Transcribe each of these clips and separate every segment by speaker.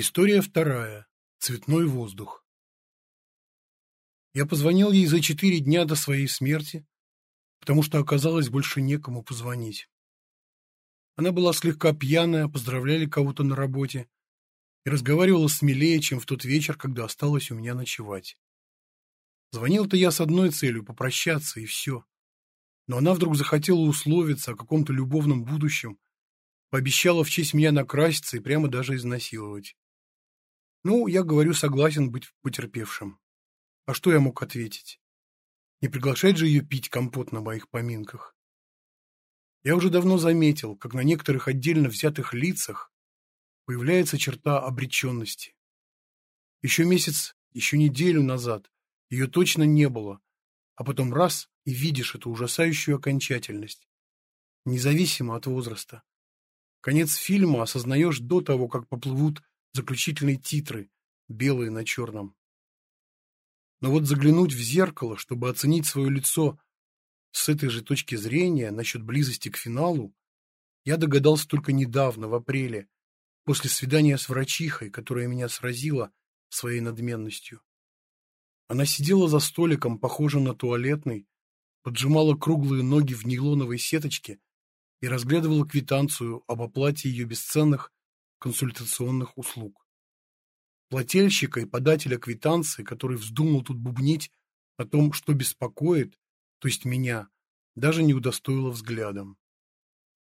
Speaker 1: История вторая. Цветной воздух. Я позвонил ей за четыре дня до своей смерти, потому что оказалось больше некому позвонить. Она была слегка пьяная, поздравляли кого-то на работе и разговаривала смелее, чем в тот вечер, когда осталось у меня ночевать. Звонил-то я с одной целью – попрощаться, и все. Но она вдруг захотела условиться о каком-то любовном будущем, пообещала в честь меня накраситься и прямо даже изнасиловать. Ну, я говорю, согласен быть потерпевшим. А что я мог ответить? Не приглашать же ее пить компот на моих поминках. Я уже давно заметил, как на некоторых отдельно взятых лицах появляется черта обреченности. Еще месяц, еще неделю назад ее точно не было, а потом раз и видишь эту ужасающую окончательность, независимо от возраста. Конец фильма осознаешь до того, как поплывут заключительные титры, белые на черном. Но вот заглянуть в зеркало, чтобы оценить свое лицо с этой же точки зрения насчет близости к финалу, я догадался только недавно, в апреле, после свидания с врачихой, которая меня сразила своей надменностью. Она сидела за столиком, похожим на туалетный, поджимала круглые ноги в нейлоновой сеточке и разглядывала квитанцию об оплате ее бесценных консультационных услуг. Плательщика и подателя квитанции, который вздумал тут бубнить о том, что беспокоит, то есть меня, даже не удостоила взглядом.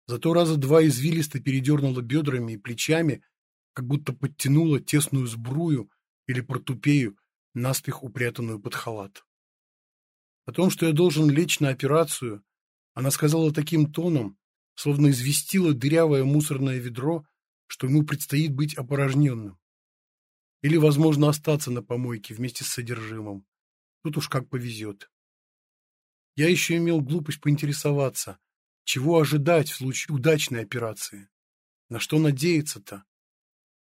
Speaker 1: Зато раза два извилисто передернула бедрами и плечами, как будто подтянула тесную сбрую или портупею, наспех упрятанную под халат. О том, что я должен лечь на операцию, она сказала таким тоном, словно известила дырявое мусорное ведро, что ему предстоит быть опорожненным. Или, возможно, остаться на помойке вместе с содержимым. Тут уж как повезет. Я еще имел глупость поинтересоваться, чего ожидать в случае удачной операции. На что надеяться-то?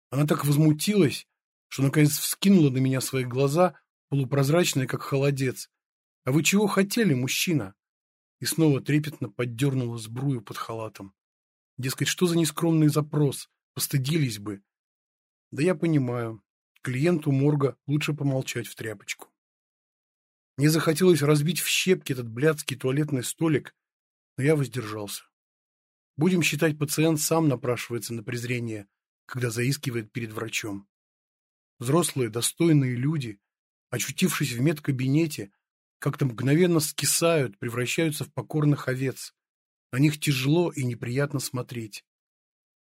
Speaker 1: Она так возмутилась, что наконец вскинула на меня свои глаза, полупрозрачные, как холодец. «А вы чего хотели, мужчина?» И снова трепетно поддернула сбрую под халатом. Дескать, что за нескромный запрос? Постыдились бы. Да я понимаю. Клиенту морга лучше помолчать в тряпочку. Мне захотелось разбить в щепки этот блядский туалетный столик, но я воздержался. Будем считать, пациент сам напрашивается на презрение, когда заискивает перед врачом. Взрослые, достойные люди, очутившись в медкабинете, как-то мгновенно скисают, превращаются в покорных овец. На них тяжело и неприятно смотреть.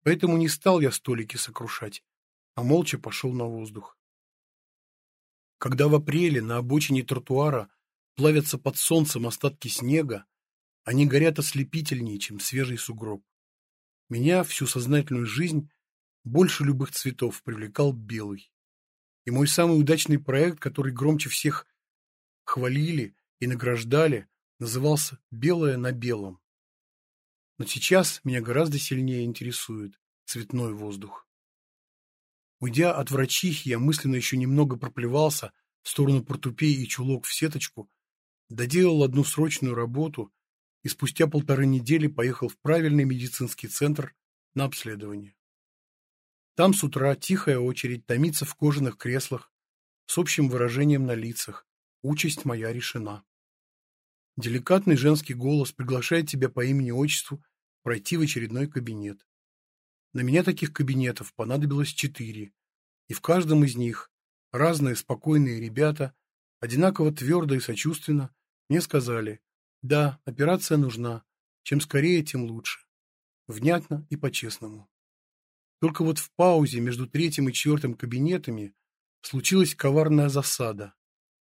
Speaker 1: Поэтому не стал я столики сокрушать, а молча пошел на воздух. Когда в апреле на обочине тротуара плавятся под солнцем остатки снега, они горят ослепительнее, чем свежий сугроб. Меня всю сознательную жизнь больше любых цветов привлекал белый. И мой самый удачный проект, который громче всех хвалили и награждали, назывался «Белое на белом». Но сейчас меня гораздо сильнее интересует цветной воздух. Уйдя от врачихи, я мысленно еще немного проплевался в сторону портупей и чулок в сеточку, доделал одну срочную работу и спустя полторы недели поехал в правильный медицинский центр на обследование. Там с утра тихая очередь томится в кожаных креслах с общим выражением на лицах. Участь моя решена. Деликатный женский голос приглашает тебя по имени-отчеству пройти в очередной кабинет. На меня таких кабинетов понадобилось четыре, и в каждом из них разные спокойные ребята, одинаково твердо и сочувственно, мне сказали, да, операция нужна, чем скорее, тем лучше. Внятно и по-честному. Только вот в паузе между третьим и четвертым кабинетами случилась коварная засада.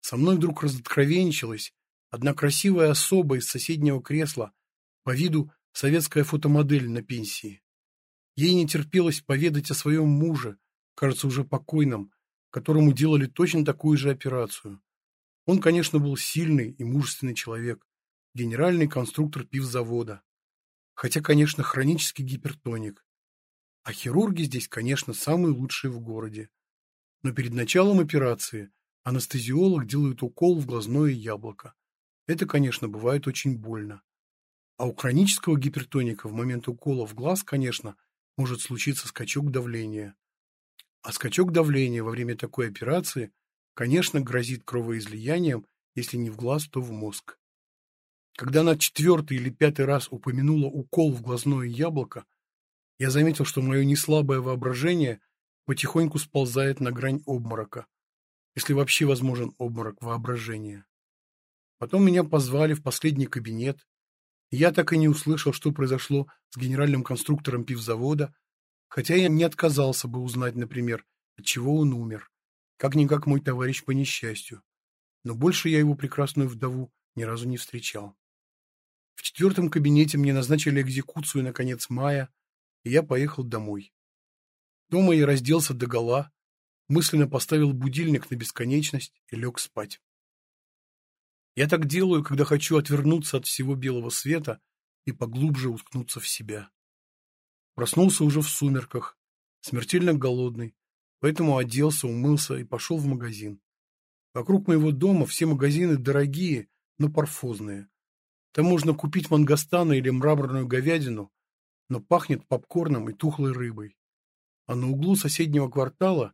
Speaker 1: Со мной вдруг разоткровенничалась одна красивая особа из соседнего кресла, по виду советская фотомодель на пенсии. Ей не терпелось поведать о своем муже, кажется, уже покойном, которому делали точно такую же операцию. Он, конечно, был сильный и мужественный человек, генеральный конструктор пивзавода. Хотя, конечно, хронический гипертоник. А хирурги здесь, конечно, самые лучшие в городе. Но перед началом операции анестезиолог делает укол в глазное яблоко. Это, конечно, бывает очень больно. А у хронического гипертоника в момент укола в глаз, конечно, может случиться скачок давления. А скачок давления во время такой операции, конечно, грозит кровоизлиянием, если не в глаз, то в мозг. Когда она четвертый или пятый раз упомянула укол в глазное яблоко, я заметил, что мое неслабое воображение потихоньку сползает на грань обморока, если вообще возможен обморок воображения. Потом меня позвали в последний кабинет, я так и не услышал, что произошло с генеральным конструктором пивзавода, хотя я не отказался бы узнать, например, от чего он умер, как-никак мой товарищ по несчастью. Но больше я его прекрасную вдову ни разу не встречал. В четвертом кабинете мне назначили экзекуцию на конец мая, и я поехал домой. Дома я разделся догола, мысленно поставил будильник на бесконечность и лег спать. Я так делаю, когда хочу отвернуться от всего белого света и поглубже уткнуться в себя. Проснулся уже в сумерках, смертельно голодный, поэтому оделся, умылся и пошел в магазин. Вокруг моего дома все магазины дорогие, но парфозные. Там можно купить мангостана или мраморную говядину, но пахнет попкорном и тухлой рыбой. А на углу соседнего квартала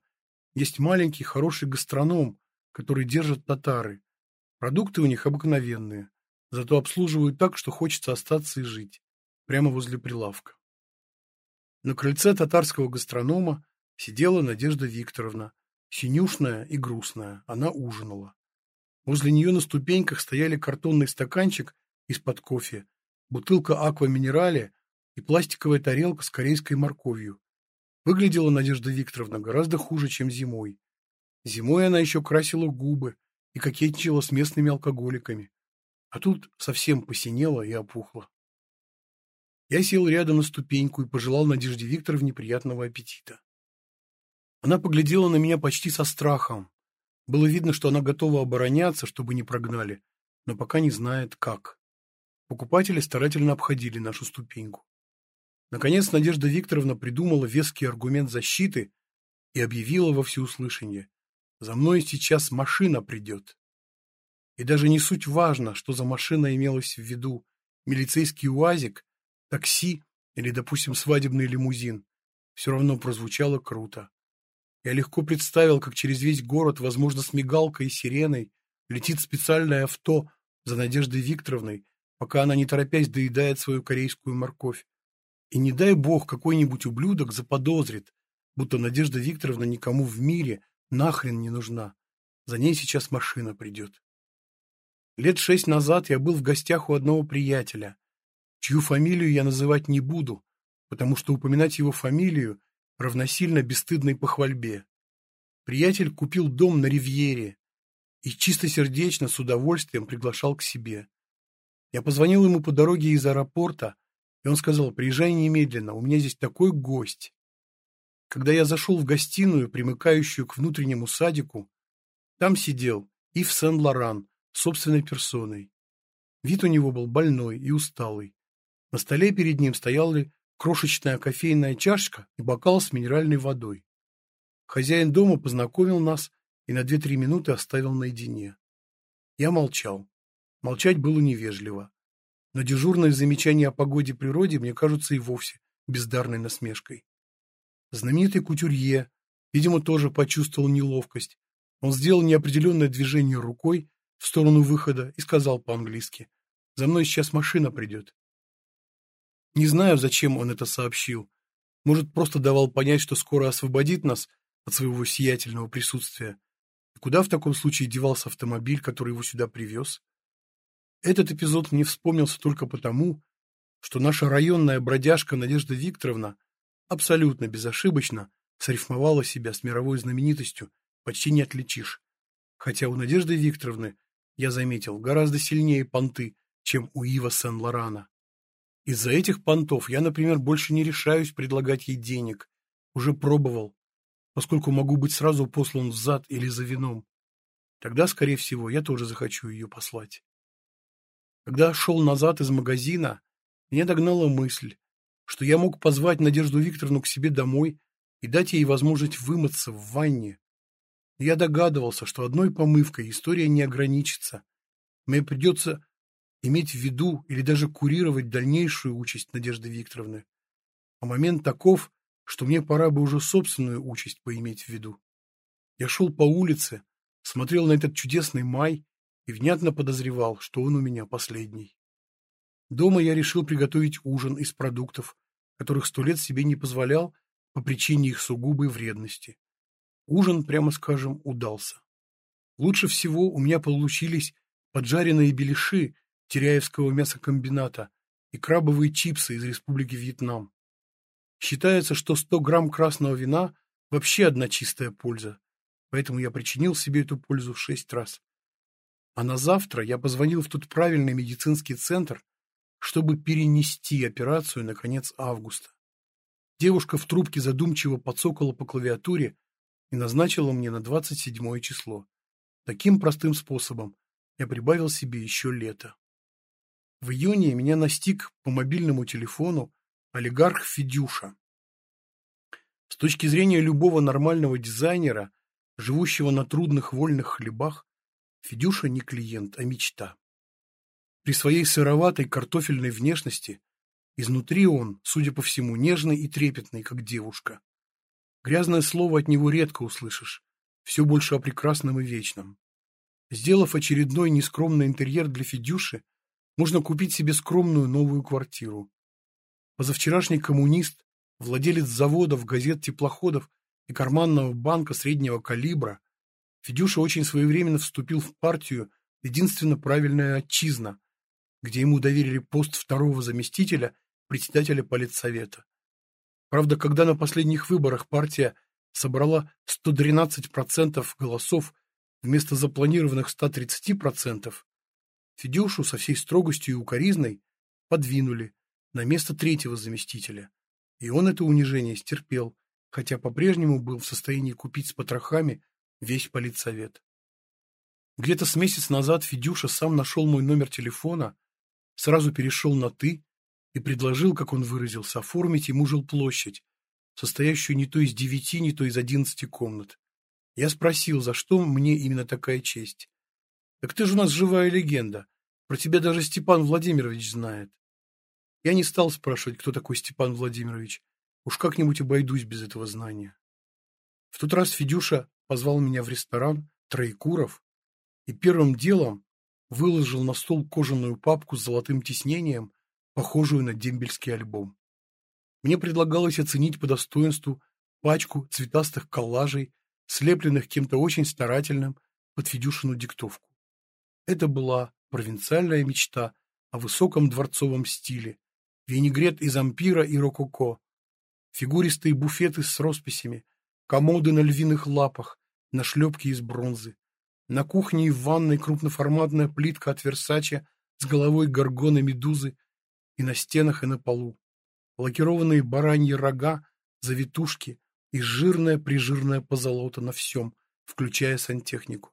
Speaker 1: есть маленький хороший гастроном, который держат татары, Продукты у них обыкновенные, зато обслуживают так, что хочется остаться и жить, прямо возле прилавка. На крыльце татарского гастронома сидела Надежда Викторовна, синюшная и грустная, она ужинала. Возле нее на ступеньках стояли картонный стаканчик из-под кофе, бутылка аква-минерале и пластиковая тарелка с корейской морковью. Выглядела Надежда Викторовна гораздо хуже, чем зимой. Зимой она еще красила губы, и кокетничала с местными алкоголиками. А тут совсем посинело и опухло. Я сел рядом на ступеньку и пожелал Надежде Викторовне приятного аппетита. Она поглядела на меня почти со страхом. Было видно, что она готова обороняться, чтобы не прогнали, но пока не знает, как. Покупатели старательно обходили нашу ступеньку. Наконец Надежда Викторовна придумала веский аргумент защиты и объявила во всеуслышание. За мной сейчас машина придет. И даже не суть важно, что за машина имелась в виду. Милицейский УАЗик, такси или, допустим, свадебный лимузин. Все равно прозвучало круто. Я легко представил, как через весь город, возможно, с мигалкой и сиреной, летит специальное авто за Надеждой Викторовной, пока она, не торопясь, доедает свою корейскую морковь. И не дай бог какой-нибудь ублюдок заподозрит, будто Надежда Викторовна никому в мире Нахрен не нужна. За ней сейчас машина придет. Лет шесть назад я был в гостях у одного приятеля, чью фамилию я называть не буду, потому что упоминать его фамилию равносильно бесстыдной похвальбе. Приятель купил дом на Ривьере и чистосердечно, с удовольствием приглашал к себе. Я позвонил ему по дороге из аэропорта, и он сказал, приезжай немедленно, у меня здесь такой гость. Когда я зашел в гостиную, примыкающую к внутреннему садику, там сидел Ив Сен-Лоран собственной персоной. Вид у него был больной и усталый. На столе перед ним стояла крошечная кофейная чашка и бокал с минеральной водой. Хозяин дома познакомил нас и на две-три минуты оставил наедине. Я молчал. Молчать было невежливо. Но дежурные замечания о погоде и природе мне кажутся и вовсе бездарной насмешкой. Знаменитый кутюрье, видимо, тоже почувствовал неловкость. Он сделал неопределенное движение рукой в сторону выхода и сказал по-английски «За мной сейчас машина придет». Не знаю, зачем он это сообщил. Может, просто давал понять, что скоро освободит нас от своего сиятельного присутствия. И куда в таком случае девался автомобиль, который его сюда привез? Этот эпизод мне вспомнился только потому, что наша районная бродяжка Надежда Викторовна абсолютно безошибочно срифмовала себя с мировой знаменитостью, почти не отличишь. Хотя у Надежды Викторовны, я заметил, гораздо сильнее понты, чем у Ива Сен-Лорана. Из-за этих понтов я, например, больше не решаюсь предлагать ей денег. Уже пробовал, поскольку могу быть сразу послан взад или за вином. Тогда, скорее всего, я тоже захочу ее послать. Когда шел назад из магазина, меня догнала мысль, что я мог позвать Надежду Викторовну к себе домой и дать ей возможность вымыться в ванне. Я догадывался, что одной помывкой история не ограничится. Мне придется иметь в виду или даже курировать дальнейшую участь Надежды Викторовны. А момент таков, что мне пора бы уже собственную участь поиметь в виду. Я шел по улице, смотрел на этот чудесный май и внятно подозревал, что он у меня последний. Дома я решил приготовить ужин из продуктов, которых сто лет себе не позволял по причине их сугубой вредности. Ужин, прямо скажем, удался. Лучше всего у меня получились поджаренные беляши Теряевского мясокомбината и крабовые чипсы из Республики Вьетнам. Считается, что 100 грамм красного вина – вообще одна чистая польза, поэтому я причинил себе эту пользу в шесть раз. А на завтра я позвонил в тот правильный медицинский центр, чтобы перенести операцию на конец августа. Девушка в трубке задумчиво подсокала по клавиатуре и назначила мне на 27 число. Таким простым способом я прибавил себе еще лето. В июне меня настиг по мобильному телефону олигарх Федюша. С точки зрения любого нормального дизайнера, живущего на трудных вольных хлебах, Федюша не клиент, а мечта. При своей сыроватой картофельной внешности изнутри он, судя по всему, нежный и трепетный, как девушка. Грязное слово от него редко услышишь, все больше о прекрасном и вечном. Сделав очередной нескромный интерьер для Федюши, можно купить себе скромную новую квартиру. Позавчерашний коммунист, владелец заводов, газет, теплоходов и карманного банка среднего калибра, Федюша очень своевременно вступил в партию «Единственно правильная отчизна», где ему доверили пост второго заместителя председателя политсовета. Правда, когда на последних выборах партия собрала 112% голосов вместо запланированных 130%, Федюшу со всей строгостью и укоризной подвинули на место третьего заместителя, и он это унижение стерпел, хотя по-прежнему был в состоянии купить с потрохами весь политсовет. Где-то с месяц назад Федюша сам нашел мой номер телефона, сразу перешел на «ты» и предложил, как он выразился, оформить ему жилплощадь, состоящую не то из девяти, не то из одиннадцати комнат. Я спросил, за что мне именно такая честь. Так ты же у нас живая легенда. Про тебя даже Степан Владимирович знает. Я не стал спрашивать, кто такой Степан Владимирович. Уж как-нибудь обойдусь без этого знания. В тот раз Федюша позвал меня в ресторан Троекуров и первым делом выложил на стол кожаную папку с золотым тиснением, похожую на дембельский альбом. Мне предлагалось оценить по достоинству пачку цветастых коллажей, слепленных кем-то очень старательным под Федюшину диктовку. Это была провинциальная мечта о высоком дворцовом стиле, винегрет из ампира и рококо, фигуристые буфеты с росписями, комоды на львиных лапах, на шлепке из бронзы. На кухне и в ванной крупноформатная плитка от Версача с головой горгоны медузы и на стенах и на полу. Лакированные бараньи рога, завитушки и жирная-прижирная позолота на всем, включая сантехнику.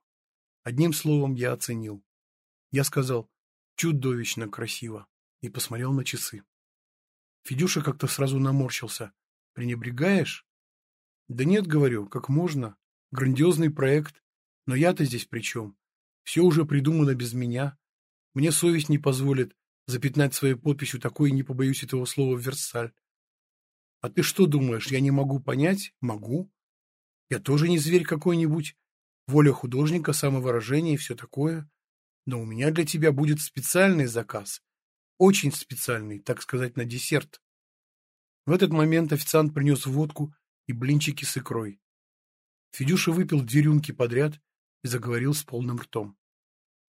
Speaker 1: Одним словом, я оценил. Я сказал «чудовищно красиво» и посмотрел на часы. Федюша как-то сразу наморщился. «Пренебрегаешь?» «Да нет, — говорю, — как можно. Грандиозный проект. Но я-то здесь при чем? Все уже придумано без меня. Мне совесть не позволит запятнать своей подписью такое, не побоюсь этого слова, Версаль. А ты что думаешь, я не могу понять? Могу. Я тоже не зверь какой-нибудь. Воля художника, самовыражение и все такое. Но у меня для тебя будет специальный заказ. Очень специальный, так сказать, на десерт. В этот момент официант принес водку и блинчики с икрой. Федюша выпил две рюмки подряд и заговорил с полным ртом.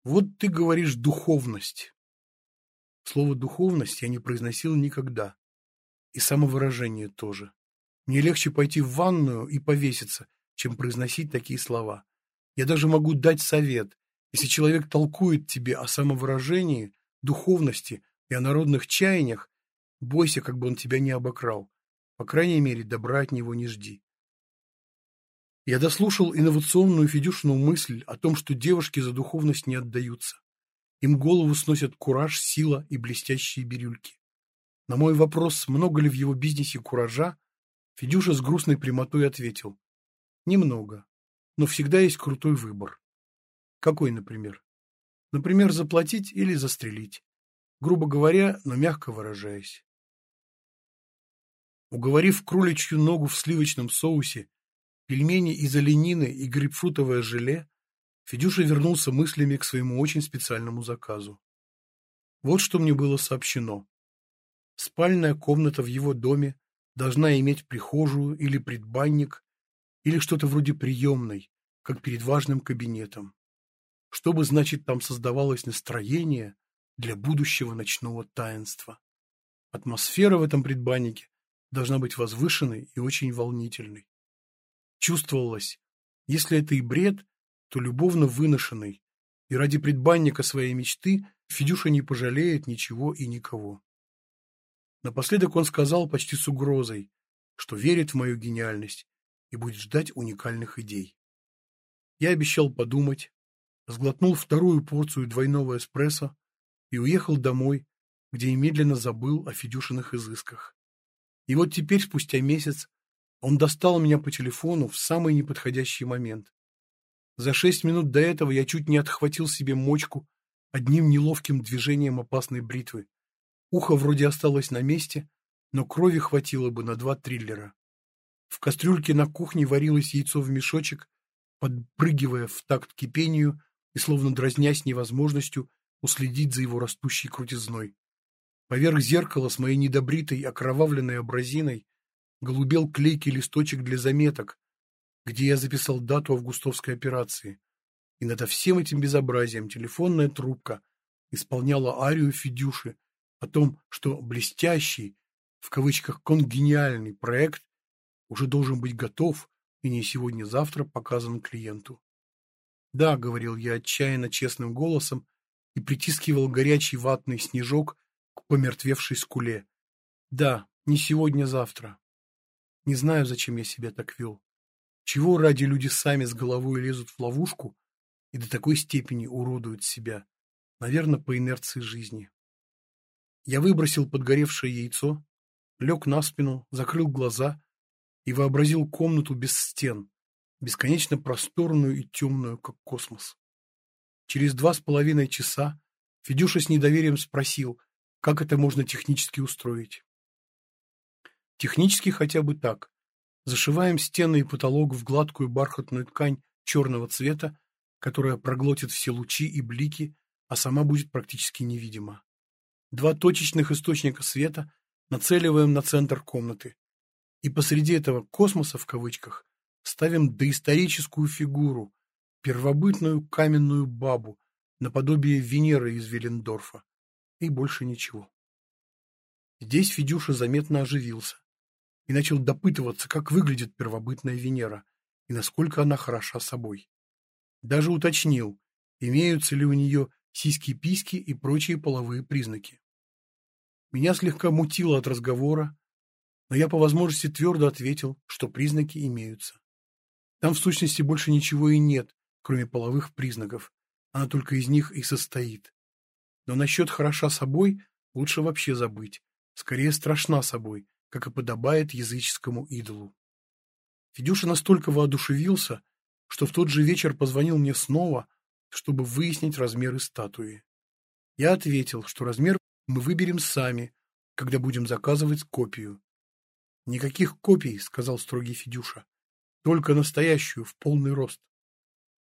Speaker 1: «Вот ты говоришь духовность». Слово «духовность» я не произносил никогда. И самовыражение тоже. Мне легче пойти в ванную и повеситься, чем произносить такие слова. Я даже могу дать совет. Если человек толкует тебе о самовыражении, духовности и о народных чаяниях, бойся, как бы он тебя не обокрал. По крайней мере, добра от него не жди. Я дослушал инновационную Федюшину мысль о том, что девушки за духовность не отдаются. Им голову сносят кураж, сила и блестящие бирюльки. На мой вопрос, много ли в его бизнесе куража, Федюша с грустной прямотой ответил. Немного, но всегда есть крутой выбор. Какой, например? Например, заплатить или застрелить. Грубо говоря, но мягко выражаясь. Уговорив кроличью ногу в сливочном соусе, пельмени из оленины и грейпфрутовое желе, Федюша вернулся мыслями к своему очень специальному заказу. Вот что мне было сообщено. Спальная комната в его доме должна иметь прихожую или предбанник, или что-то вроде приемной, как перед важным кабинетом. Чтобы, значит, там создавалось настроение для будущего ночного таинства. Атмосфера в этом предбаннике должна быть возвышенной и очень волнительной. Чувствовалось, если это и бред, то любовно выношенный, и ради предбанника своей мечты Федюша не пожалеет ничего и никого. Напоследок он сказал почти с угрозой, что верит в мою гениальность и будет ждать уникальных идей. Я обещал подумать, сглотнул вторую порцию двойного эспрессо и уехал домой, где и медленно забыл о Федюшиных изысках. И вот теперь, спустя месяц, он достал меня по телефону в самый неподходящий момент. За шесть минут до этого я чуть не отхватил себе мочку одним неловким движением опасной бритвы. Ухо вроде осталось на месте, но крови хватило бы на два триллера. В кастрюльке на кухне варилось яйцо в мешочек, подпрыгивая в такт кипению и словно дразнясь невозможностью уследить за его растущей крутизной. Поверх зеркала с моей недобритой окровавленной абразиной голубел клейкий листочек для заметок, где я записал дату августовской операции. И над всем этим безобразием телефонная трубка исполняла арию Федюши о том, что блестящий, в кавычках конгениальный проект уже должен быть готов и не сегодня-завтра показан клиенту. «Да», — говорил я отчаянно честным голосом и притискивал горячий ватный снежок к помертвевшей скуле. «Да, не сегодня-завтра. Не знаю, зачем я себя так вел. Чего ради люди сами с головой лезут в ловушку и до такой степени уродуют себя? Наверное, по инерции жизни. Я выбросил подгоревшее яйцо, лег на спину, закрыл глаза и вообразил комнату без стен, бесконечно просторную и темную, как космос. Через два с половиной часа Федюша с недоверием спросил, как это можно технически устроить. Технически хотя бы так. Зашиваем стены и потолок в гладкую бархатную ткань черного цвета, которая проглотит все лучи и блики, а сама будет практически невидима. Два точечных источника света нацеливаем на центр комнаты. И посреди этого «космоса» в кавычках ставим доисторическую фигуру, первобытную каменную бабу, наподобие Венеры из Велендорфа. И больше ничего. Здесь Федюша заметно оживился и начал допытываться, как выглядит первобытная Венера и насколько она хороша собой. Даже уточнил, имеются ли у нее сиськи-письки и прочие половые признаки. Меня слегка мутило от разговора, но я по возможности твердо ответил, что признаки имеются. Там в сущности больше ничего и нет, кроме половых признаков, она только из них и состоит. Но насчет хороша собой лучше вообще забыть, скорее страшна собой, как и подобает языческому идолу. Федюша настолько воодушевился, что в тот же вечер позвонил мне снова, чтобы выяснить размеры статуи. Я ответил, что размер мы выберем сами, когда будем заказывать копию. «Никаких копий», — сказал строгий Федюша, — «только настоящую, в полный рост».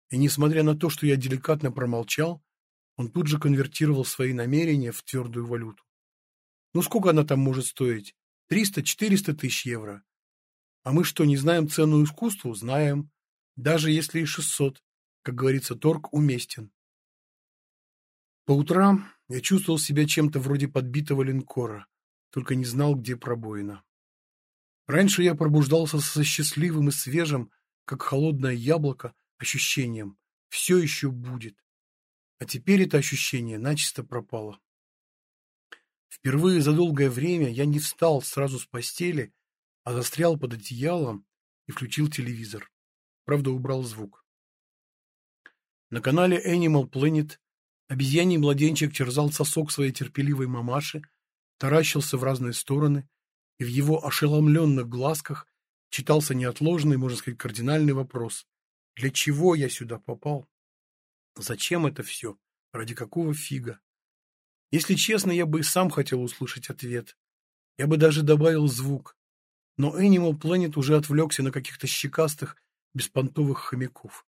Speaker 1: И несмотря на то, что я деликатно промолчал, он тут же конвертировал свои намерения в твердую валюту. «Ну сколько она там может стоить? 300-400 тысяч евро. А мы что, не знаем цену искусству? Знаем. Даже если и 600. Как говорится, торг уместен. По утрам я чувствовал себя чем-то вроде подбитого линкора, только не знал, где пробоина. Раньше я пробуждался со счастливым и свежим, как холодное яблоко, ощущением «все еще будет». А теперь это ощущение начисто пропало. Впервые за долгое время я не встал сразу с постели, а застрял под одеялом и включил телевизор. Правда, убрал звук. На канале Animal Planet обезьяний младенчик терзал сосок своей терпеливой мамаши, таращился в разные стороны, и в его ошеломленных глазках читался неотложный, можно сказать, кардинальный вопрос. Для чего я сюда попал? Зачем это все? Ради какого фига? Если честно, я бы и сам хотел услышать ответ. Я бы даже добавил звук. но Animal Planet уже отвлекся на каких-то щекастых, беспонтовых хомяков.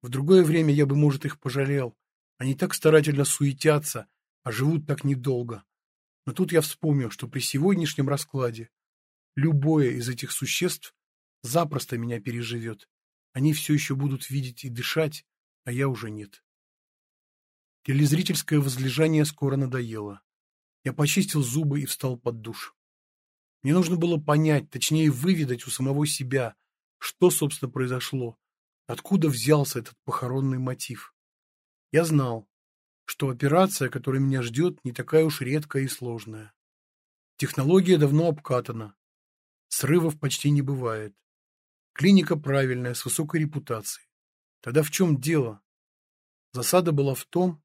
Speaker 1: В другое время я бы, может, их пожалел. Они так старательно суетятся, а живут так недолго. Но тут я вспомнил, что при сегодняшнем раскладе любое из этих существ запросто меня переживет. Они все еще будут видеть и дышать, а я уже нет. Телезрительское возлежание скоро надоело. Я почистил зубы и встал под душ. Мне нужно было понять, точнее выведать у самого себя, что, собственно, произошло, откуда взялся этот похоронный мотив. Я знал, что операция, которая меня ждет, не такая уж редкая и сложная. Технология давно обкатана. Срывов почти не бывает. Клиника правильная, с высокой репутацией. Тогда в чем дело? Засада была в том,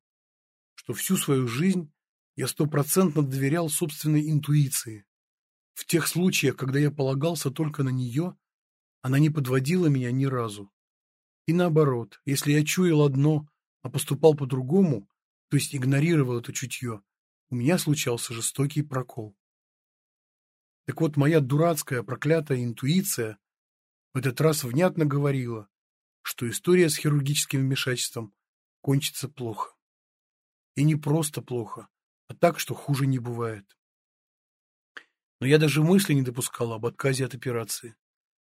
Speaker 1: что всю свою жизнь я стопроцентно доверял собственной интуиции. В тех случаях, когда я полагался только на нее, она не подводила меня ни разу. И наоборот, если я чуял одно, а поступал по-другому, то есть игнорировал это чутье, у меня случался жестокий прокол. Так вот, моя дурацкая, проклятая интуиция в этот раз внятно говорила, что история с хирургическим вмешательством кончится плохо. И не просто плохо, а так, что хуже не бывает. Но я даже мысли не допускал об отказе от операции.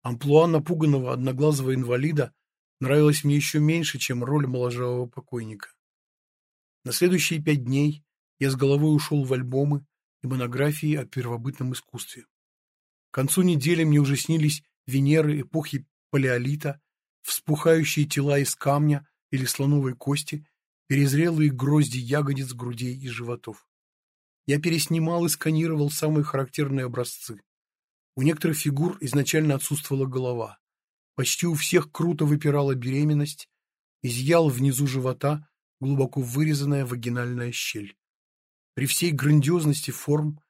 Speaker 1: Амплуа напуганного одноглазого инвалида нравилось мне еще меньше, чем роль моложавого покойника. На следующие пять дней я с головой ушел в альбомы и монографии о первобытном искусстве. К концу недели мне уже снились Венеры эпохи палеолита, вспухающие тела из камня или слоновой кости, перезрелые грозди ягодиц, грудей и животов. Я переснимал и сканировал самые характерные образцы. У некоторых фигур изначально отсутствовала голова. Почти у всех круто выпирала беременность, изъял внизу живота глубоко вырезанная вагинальная щель. При всей грандиозности форм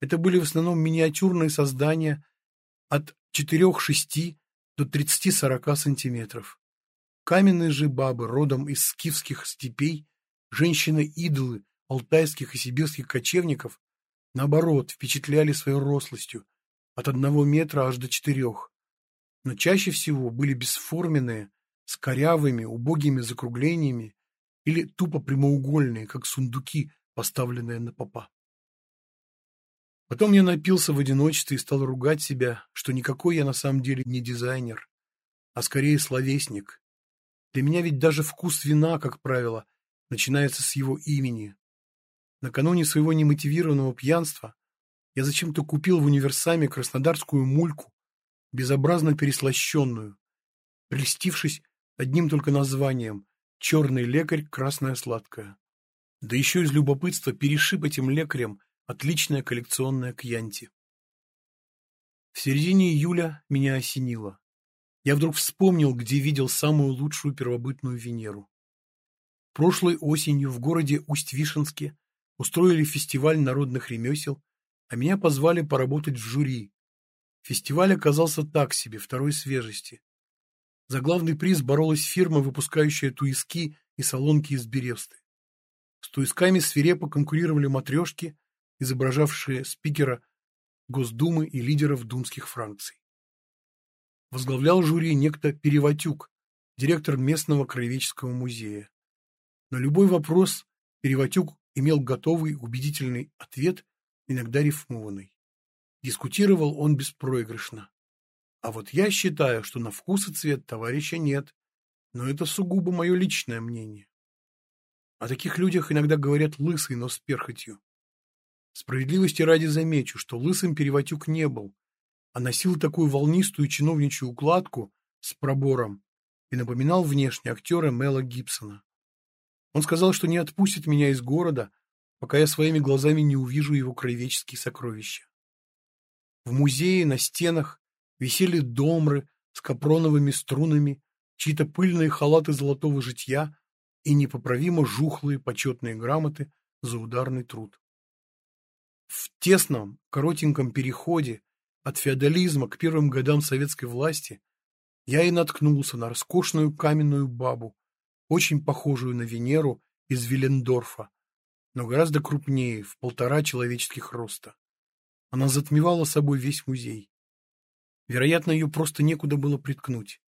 Speaker 1: это были в основном миниатюрные создания от 4-6 до 30-40 сантиметров. Каменные же бабы, родом из скифских степей, женщины-идолы алтайских и сибирских кочевников, наоборот, впечатляли своей рослостью от одного метра аж до четырех. Но чаще всего были бесформенные, с корявыми, убогими закруглениями или тупо прямоугольные, как сундуки, поставленные на попа. Потом я напился в одиночестве и стал ругать себя, что никакой я на самом деле не дизайнер, а скорее словесник. Для меня ведь даже вкус вина, как правило, начинается с его имени. Накануне своего немотивированного пьянства я зачем-то купил в универсаме краснодарскую мульку, безобразно переслащенную, прельстившись одним только названием черный лекарь, красная сладкая. Да еще из любопытства перешиб этим лекарем отличное коллекционное кьянти. В середине июля меня осенило. Я вдруг вспомнил, где видел самую лучшую первобытную Венеру. Прошлой осенью в городе Усть-Вишенске устроили фестиваль народных ремесел, а меня позвали поработать в жюри. Фестиваль оказался так себе, второй свежести. За главный приз боролась фирма, выпускающая туиски и солонки из бересты. С туисками свирепо конкурировали матрешки, изображавшие спикера Госдумы и лидеров думских фракций. Возглавлял жюри некто Переватюк, директор местного краеведческого музея. На любой вопрос Переватюк имел готовый убедительный ответ, иногда рифмованный. Дискутировал он беспроигрышно. А вот я считаю, что на вкус и цвет товарища нет, но это сугубо мое личное мнение. О таких людях иногда говорят лысый, но с перхотью. Справедливости ради замечу, что лысым Переватюк не был, а носил такую волнистую чиновничью укладку с пробором и напоминал внешне актера Мела Гибсона. Он сказал, что не отпустит меня из города, пока я своими глазами не увижу его краеведческие сокровища. В музее на стенах висели домры с капроновыми струнами, чьи-то пыльные халаты золотого житья и непоправимо жухлые почетные грамоты за ударный труд. В тесном, коротеньком переходе от феодализма к первым годам советской власти я и наткнулся на роскошную каменную бабу, очень похожую на Венеру из Виллендорфа, но гораздо крупнее, в полтора человеческих роста. Она затмевала собой весь музей. Вероятно, ее просто некуда было приткнуть.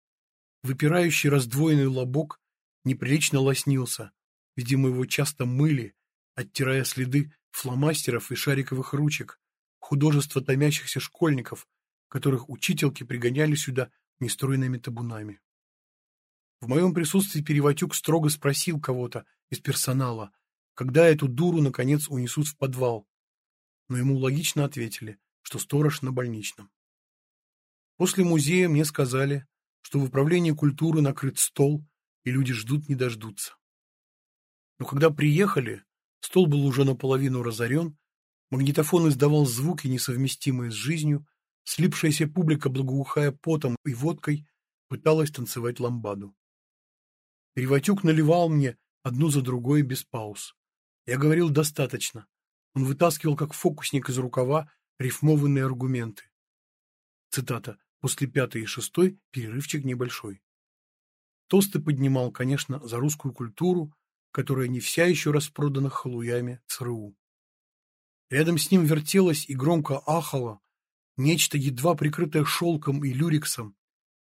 Speaker 1: Выпирающий раздвоенный лобок неприлично лоснился. Видимо, его часто мыли, оттирая следы фломастеров и шариковых ручек, художество томящихся школьников, которых учительки пригоняли сюда нестройными табунами. В моем присутствии Переватюк строго спросил кого-то из персонала, когда эту дуру, наконец, унесут в подвал. Но ему логично ответили, что сторож на больничном. После музея мне сказали, что в управлении культуры накрыт стол, и люди ждут не дождутся. Но когда приехали, стол был уже наполовину разорен, магнитофон издавал звуки, несовместимые с жизнью, слипшаяся публика, благоухая потом и водкой, пыталась танцевать ламбаду. Переватюк наливал мне одну за другой без пауз. Я говорил достаточно. Он вытаскивал, как фокусник из рукава, рифмованные аргументы. Цитата. После пятой и шестой перерывчик небольшой. Тосты поднимал, конечно, за русскую культуру, которая не вся еще распродана халуями ЦРУ. Рядом с ним вертелось и громко ахало нечто едва прикрытое шелком и люрексом,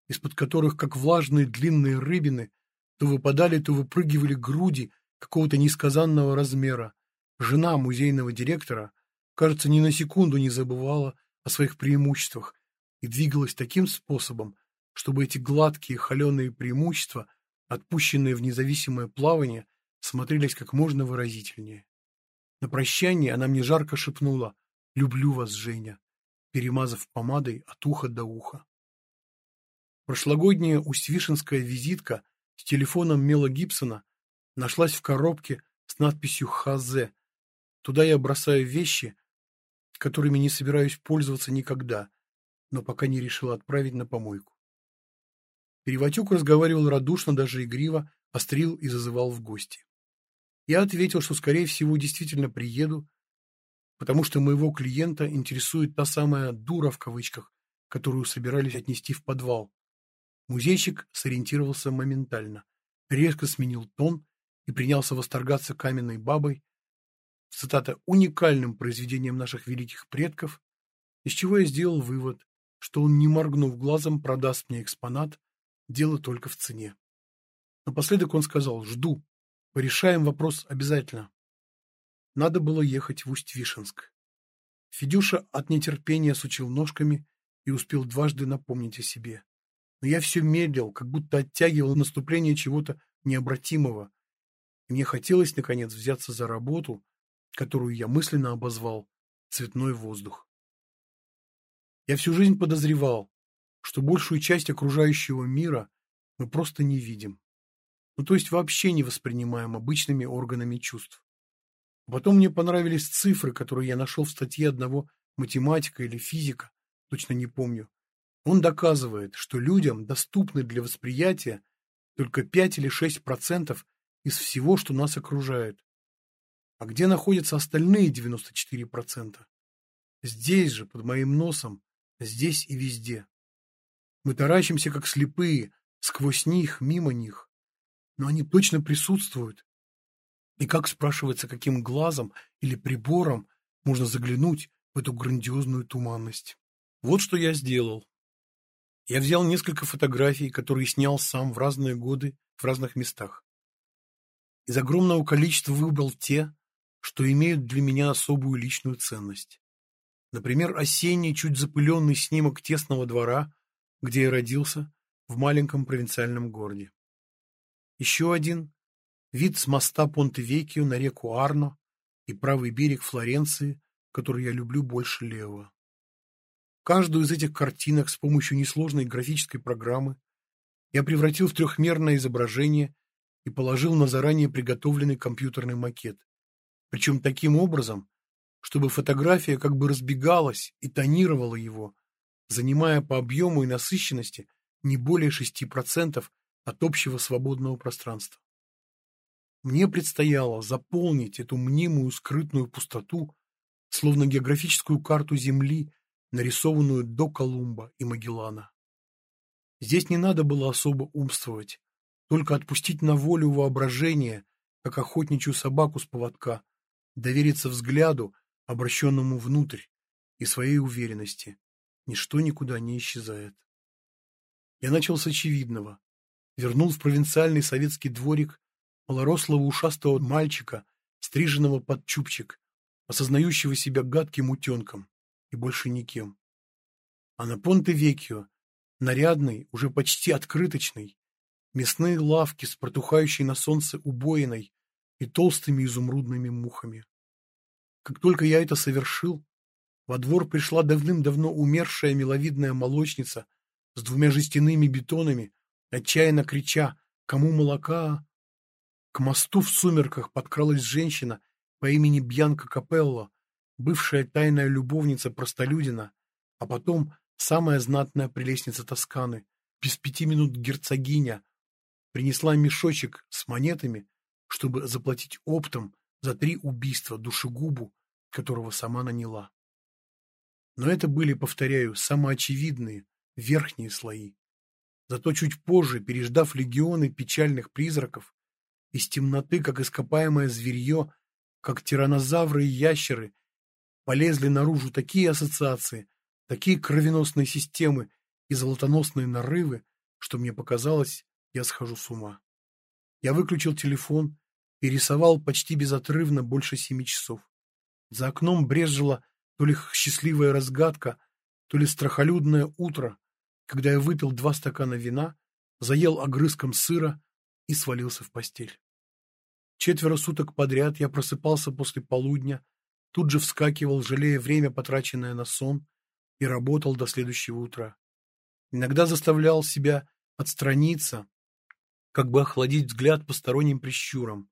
Speaker 1: из-под которых, как влажные длинные рыбины, то выпадали, то выпрыгивали груди какого-то несказанного размера. Жена музейного директора, кажется, ни на секунду не забывала о своих преимуществах и двигалась таким способом, чтобы эти гладкие холеные преимущества, отпущенные в независимое плавание, смотрелись как можно выразительнее. На прощание она мне жарко шепнула «Люблю вас, Женя», перемазав помадой от уха до уха. Прошлогодняя усть-вишенская визитка с телефоном Мела Гибсона нашлась в коробке с надписью «ХЗ». Туда я бросаю вещи, которыми не собираюсь пользоваться никогда, но пока не решил отправить на помойку. Переватюк разговаривал радушно, даже игриво, острил и зазывал в гости. Я ответил, что, скорее всего, действительно приеду, потому что моего клиента интересует та самая «дура» в кавычках, которую собирались отнести в подвал. Музейщик сориентировался моментально, резко сменил тон и принялся восторгаться каменной бабой, цитата, уникальным произведением наших великих предков, из чего я сделал вывод, что он, не моргнув глазом, продаст мне экспонат, дело только в цене. Напоследок он сказал «Жду, порешаем вопрос обязательно». Надо было ехать в Усть-Вишенск. Федюша от нетерпения сучил ножками и успел дважды напомнить о себе но я все медлил, как будто оттягивал наступление чего-то необратимого. И мне хотелось, наконец, взяться за работу, которую я мысленно обозвал «цветной воздух». Я всю жизнь подозревал, что большую часть окружающего мира мы просто не видим. Ну, то есть вообще не воспринимаем обычными органами чувств. Потом мне понравились цифры, которые я нашел в статье одного математика или физика, точно не помню, он доказывает, что людям доступны для восприятия только 5 или 6% из всего, что нас окружает. А где находятся остальные 94%? Здесь же, под моим носом, здесь и везде. Мы таращимся, как слепые, сквозь них, мимо них. Но они точно присутствуют. И как спрашивается, каким глазом или прибором можно заглянуть в эту грандиозную туманность? Вот что я сделал. Я взял несколько фотографий, которые снял сам в разные годы в разных местах. Из огромного количества выбрал те, что имеют для меня особую личную ценность. Например, осенний, чуть запыленный снимок тесного двора, где я родился, в маленьком провинциальном городе. Еще один – вид с моста Понте-Векио на реку Арно и правый берег Флоренции, который я люблю больше левого. Каждую из этих картинок с помощью несложной графической программы я превратил в трехмерное изображение и положил на заранее приготовленный компьютерный макет. Причем таким образом, чтобы фотография как бы разбегалась и тонировала его, занимая по объему и насыщенности не более 6% от общего свободного пространства. Мне предстояло заполнить эту мнимую скрытную пустоту, словно географическую карту Земли нарисованную до Колумба и Магеллана. Здесь не надо было особо умствовать, только отпустить на волю воображение, как охотничью собаку с поводка, довериться взгляду, обращенному внутрь, и своей уверенности. Ничто никуда не исчезает. Я начал с очевидного. Вернул в провинциальный советский дворик малорослого ушастого мальчика, стриженного под чубчик, осознающего себя гадким утенком и больше никем. А на Понте-Векио, нарядный, уже почти открыточный, мясные лавки с протухающей на солнце убоиной и толстыми изумрудными мухами. Как только я это совершил, во двор пришла давным-давно умершая миловидная молочница с двумя жестяными бетонами, отчаянно крича «Кому молока?». К мосту в сумерках подкралась женщина по имени Бьянка Капелло, бывшая тайная любовница простолюдина, а потом самая знатная прелестница Тосканы, без пяти минут герцогиня, принесла мешочек с монетами, чтобы заплатить оптом за три убийства душегубу, которого сама наняла. Но это были, повторяю, самоочевидные, верхние слои. Зато чуть позже, переждав легионы печальных призраков, из темноты, как ископаемое зверье, как тиранозавры и ящеры, полезли наружу такие ассоциации, такие кровеносные системы и золотоносные нарывы, что мне показалось, я схожу с ума. Я выключил телефон и рисовал почти безотрывно больше семи часов. За окном брезжила то ли счастливая разгадка, то ли страхолюдное утро, когда я выпил два стакана вина, заел огрызком сыра и свалился в постель. Четверо суток подряд я просыпался после полудня, тут же вскакивал, жалея время, потраченное на сон, и работал до следующего утра. Иногда заставлял себя отстраниться, как бы охладить взгляд посторонним прищуром.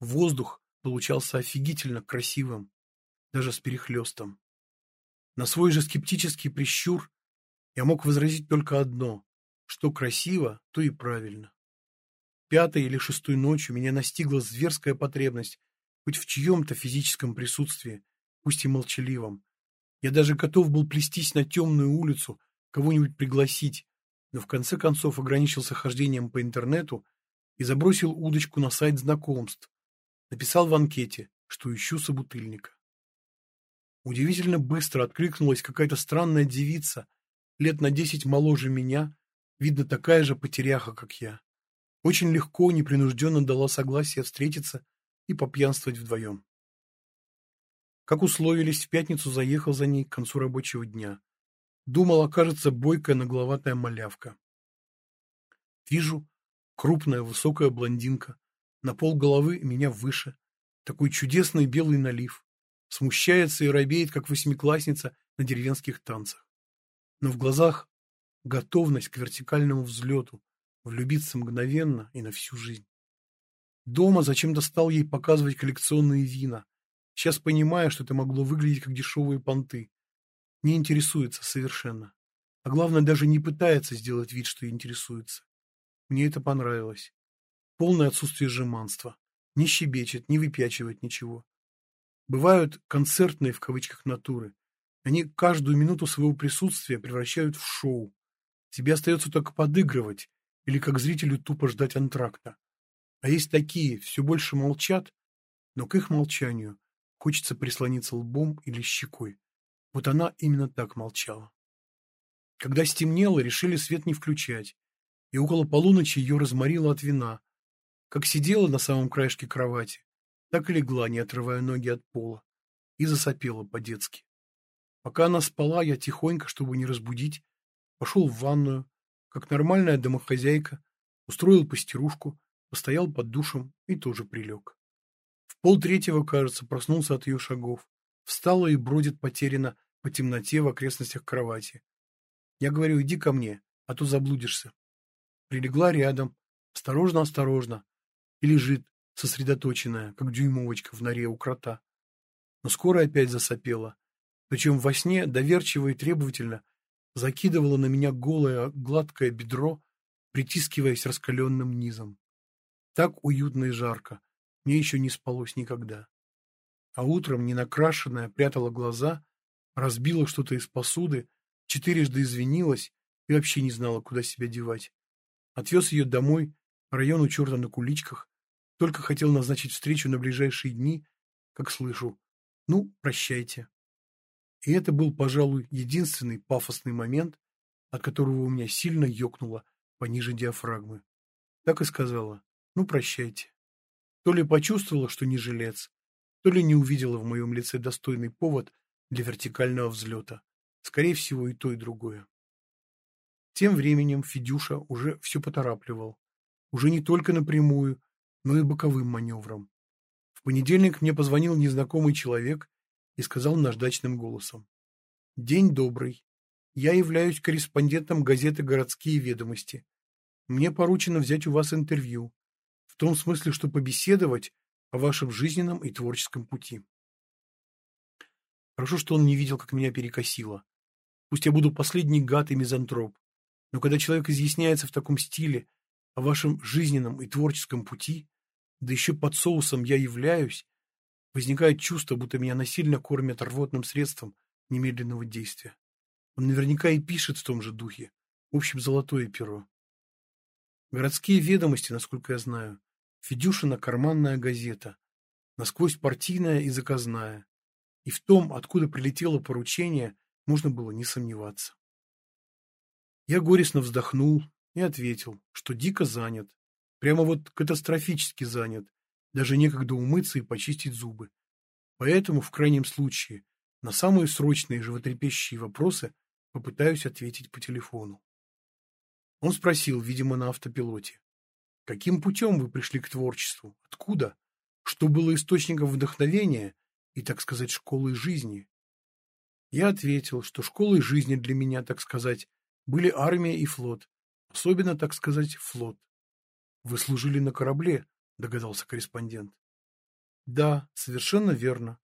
Speaker 1: Воздух получался офигительно красивым, даже с перехлестом. На свой же скептический прищур я мог возразить только одно – что красиво, то и правильно. Пятой или шестой ночью меня настигла зверская потребность быть в чьем-то физическом присутствии, пусть и молчаливом. Я даже готов был плестись на темную улицу, кого-нибудь пригласить, но в конце концов ограничился хождением по интернету и забросил удочку на сайт знакомств. Написал в анкете, что ищу собутыльника. Удивительно быстро откликнулась какая-то странная девица, лет на десять моложе меня, видно такая же потеряха, как я. Очень легко, непринужденно дала согласие встретиться и попьянствовать вдвоем. Как условились, в пятницу заехал за ней к концу рабочего дня. Думал, окажется бойкая нагловатая малявка. Вижу, крупная высокая блондинка, на пол головы меня выше, такой чудесный белый налив, смущается и робеет, как восьмиклассница на деревенских танцах. Но в глазах готовность к вертикальному взлету, влюбиться мгновенно и на всю жизнь. Дома зачем-то стал ей показывать коллекционные вина. Сейчас понимаю, что это могло выглядеть как дешевые понты. Не интересуется совершенно. А главное, даже не пытается сделать вид, что интересуется. Мне это понравилось. Полное отсутствие жеманства. Не щебечет, не выпячивает ничего. Бывают «концертные» в кавычках натуры. Они каждую минуту своего присутствия превращают в шоу. Тебе остается только подыгрывать или как зрителю тупо ждать антракта. А есть такие, все больше молчат, но к их молчанию хочется прислониться лбом или щекой. Вот она именно так молчала. Когда стемнело, решили свет не включать, и около полуночи ее разморило от вина. Как сидела на самом краешке кровати, так и легла, не отрывая ноги от пола, и засопела по-детски. Пока она спала, я тихонько, чтобы не разбудить, пошел в ванную, как нормальная домохозяйка, устроил постирушку, постоял под душем и тоже прилег. В полтретьего, кажется, проснулся от ее шагов, встала и бродит потеряно по темноте в окрестностях кровати. Я говорю, иди ко мне, а то заблудишься. Прилегла рядом, осторожно-осторожно, и лежит, сосредоточенная, как дюймовочка в норе у крота. Но скоро опять засопела, причем во сне доверчиво и требовательно закидывала на меня голое гладкое бедро, притискиваясь раскаленным низом. Так уютно и жарко, мне еще не спалось никогда. А утром, ненакрашенная, прятала глаза, разбила что-то из посуды, четырежды извинилась и вообще не знала, куда себя девать. Отвез ее домой, район у черта на куличках, только хотел назначить встречу на ближайшие дни, как слышу. Ну, прощайте. И это был, пожалуй, единственный пафосный момент, от которого у меня сильно ёкнуло пониже диафрагмы. Так и сказала, ну прощайте. То ли почувствовала, что не жилец, то ли не увидела в моем лице достойный повод для вертикального взлета. Скорее всего, и то, и другое. Тем временем Федюша уже все поторапливал. Уже не только напрямую, но и боковым маневром. В понедельник мне позвонил незнакомый человек и сказал наждачным голосом. «День добрый. Я являюсь корреспондентом газеты «Городские ведомости». Мне поручено взять у вас интервью. В том смысле, что побеседовать о вашем жизненном и творческом пути. Хорошо, что он не видел, как меня перекосило. Пусть я буду последний гад и мизантроп, но когда человек изъясняется в таком стиле о вашем жизненном и творческом пути, да еще под соусом «я являюсь», возникает чувство, будто меня насильно кормят рвотным средством немедленного действия. Он наверняка и пишет в том же духе. В общем, золотое перо. Городские ведомости, насколько я знаю, Федюшина карманная газета, насквозь партийная и заказная. И в том, откуда прилетело поручение, можно было не сомневаться. Я горестно вздохнул и ответил, что дико занят. Прямо вот катастрофически занят. Даже некогда умыться и почистить зубы. Поэтому, в крайнем случае, на самые срочные животрепещущие вопросы попытаюсь ответить по телефону. Он спросил, видимо, на автопилоте. Каким путем вы пришли к творчеству? Откуда? Что было источником вдохновения и, так сказать, школой жизни? Я ответил, что школой жизни для меня, так сказать, были армия и флот. Особенно, так сказать, флот. Вы служили на корабле, догадался корреспондент. Да, совершенно верно.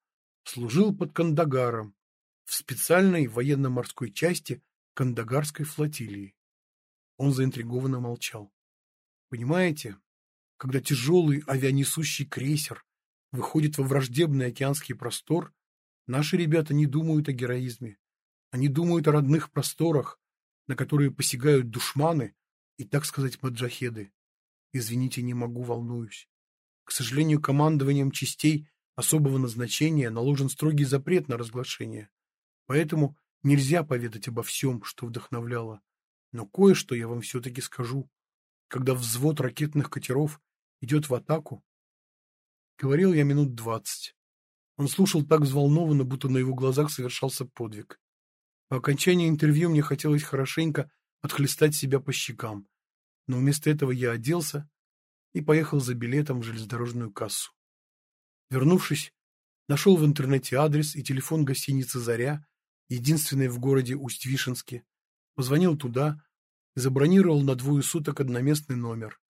Speaker 1: Служил под Кандагаром в специальной военно-морской части Кандагарской флотилии. Он заинтригованно молчал. Понимаете, когда тяжелый авианесущий крейсер выходит во враждебный океанский простор, наши ребята не думают о героизме. Они думают о родных просторах, на которые посягают душманы и, так сказать, маджахеды. Извините, не могу, волнуюсь. К сожалению, командованием частей особого назначения наложен строгий запрет на разглашение. Поэтому нельзя поведать обо всем, что вдохновляло. Но кое-что я вам все-таки скажу когда взвод ракетных катеров идет в атаку? Говорил я минут двадцать. Он слушал так взволнованно, будто на его глазах совершался подвиг. По окончании интервью мне хотелось хорошенько отхлестать себя по щекам, но вместо этого я оделся и поехал за билетом в железнодорожную кассу. Вернувшись, нашел в интернете адрес и телефон гостиницы «Заря», единственной в городе Усть-Вишенске, позвонил туда, забронировал на двое суток одноместный номер.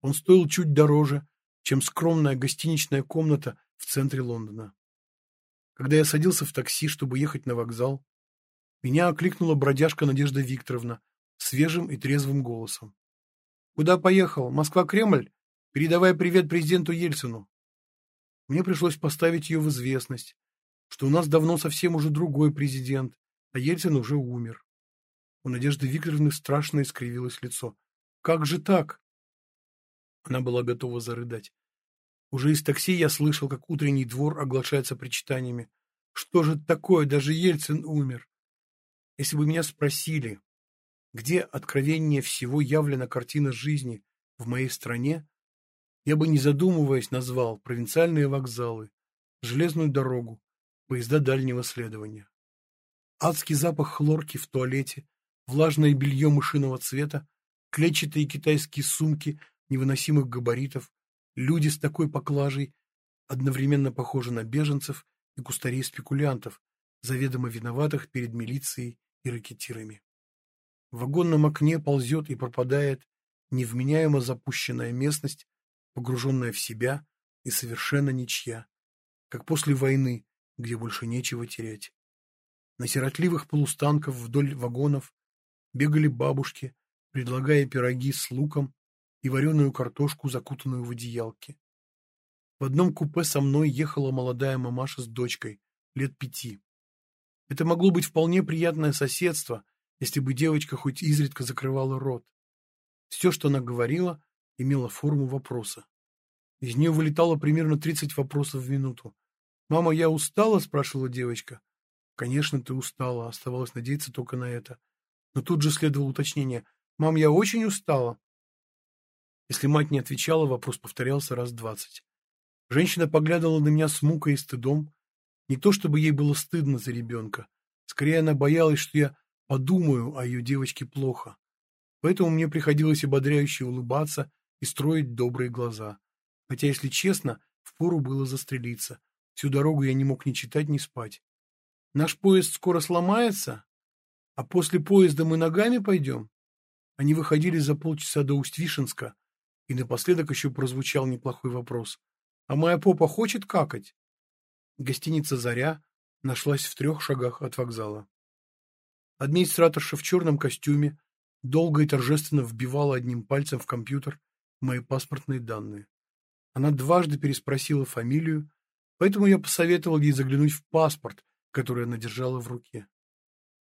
Speaker 1: Он стоил чуть дороже, чем скромная гостиничная комната в центре Лондона. Когда я садился в такси, чтобы ехать на вокзал, меня окликнула бродяжка Надежда Викторовна свежим и трезвым голосом. «Куда поехал? Москва-Кремль? Передавай привет президенту Ельцину». Мне пришлось поставить ее в известность, что у нас давно совсем уже другой президент, а Ельцин уже умер. У Надежды Викторовны страшно искривилось лицо. «Как же так?» Она была готова зарыдать. Уже из такси я слышал, как утренний двор оглашается причитаниями. «Что же такое? Даже Ельцин умер!» Если бы меня спросили, где откровение всего явлена картина жизни в моей стране, я бы, не задумываясь, назвал провинциальные вокзалы, железную дорогу, поезда дальнего следования. Адский запах хлорки в туалете влажное белье мышиного цвета, клетчатые китайские сумки невыносимых габаритов, люди с такой поклажей, одновременно похожи на беженцев и кустарей-спекулянтов, заведомо виноватых перед милицией и ракетирами. В вагонном окне ползет и пропадает невменяемо запущенная местность, погруженная в себя и совершенно ничья, как после войны, где больше нечего терять. На сиротливых полустанков вдоль вагонов бегали бабушки, предлагая пироги с луком и вареную картошку, закутанную в одеялки. В одном купе со мной ехала молодая мамаша с дочкой, лет пяти. Это могло быть вполне приятное соседство, если бы девочка хоть изредка закрывала рот. Все, что она говорила, имело форму вопроса. Из нее вылетало примерно 30 вопросов в минуту. «Мама, я устала?» – спрашивала девочка. Конечно, ты устала, оставалось надеяться только на это. Но тут же следовало уточнение. «Мам, я очень устала». Если мать не отвечала, вопрос повторялся раз двадцать. Женщина поглядывала на меня с мукой и стыдом. Не то чтобы ей было стыдно за ребенка. Скорее, она боялась, что я подумаю о ее девочке плохо. Поэтому мне приходилось ободряюще улыбаться и строить добрые глаза. Хотя, если честно, впору было застрелиться. Всю дорогу я не мог ни читать, ни спать. Наш поезд скоро сломается, а после поезда мы ногами пойдем. Они выходили за полчаса до Усть-Вишенска, и напоследок еще прозвучал неплохой вопрос. «А моя попа хочет какать?» Гостиница «Заря» нашлась в трех шагах от вокзала. Администраторша в черном костюме долго и торжественно вбивала одним пальцем в компьютер мои паспортные данные. Она дважды переспросила фамилию, поэтому я посоветовал ей заглянуть в паспорт, который она держала в руке.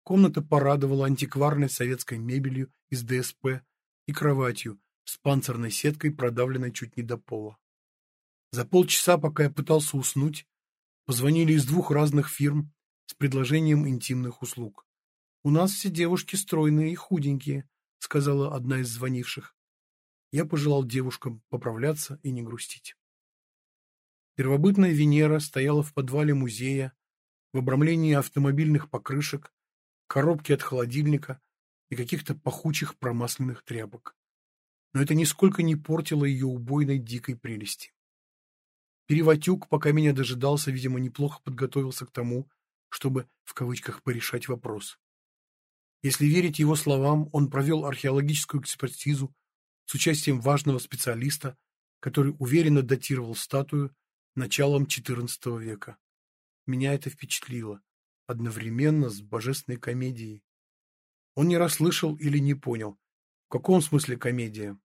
Speaker 1: Комната порадовала антикварной советской мебелью из ДСП и кроватью с панцирной сеткой, продавленной чуть не до пола. За полчаса, пока я пытался уснуть, позвонили из двух разных фирм с предложением интимных услуг. «У нас все девушки стройные и худенькие», — сказала одна из звонивших. Я пожелал девушкам поправляться и не грустить. Первобытная Венера стояла в подвале музея, в обрамлении автомобильных покрышек, коробки от холодильника и каких-то пахучих промасленных тряпок. Но это нисколько не портило ее убойной дикой прелести. Переватюк, пока меня дожидался, видимо, неплохо подготовился к тому, чтобы, в кавычках, порешать вопрос. Если верить его словам, он провел археологическую экспертизу с участием важного специалиста, который уверенно датировал статую началом XIV века. Меня это впечатлило, одновременно с божественной комедией. Он не расслышал или не понял, в каком смысле комедия.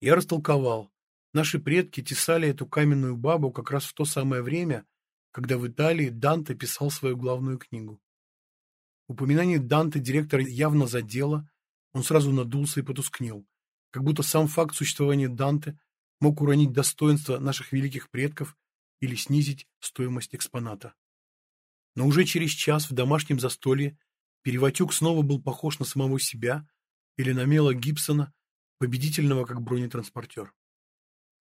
Speaker 1: Я растолковал. Наши предки тесали эту каменную бабу как раз в то самое время, когда в Италии Данте писал свою главную книгу. Упоминание Данте директора явно задело, он сразу надулся и потускнел, как будто сам факт существования Данте мог уронить достоинство наших великих предков или снизить стоимость экспоната. Но уже через час в домашнем застолье Переватюк снова был похож на самого себя или на Мела Гибсона, победительного как бронетранспортер.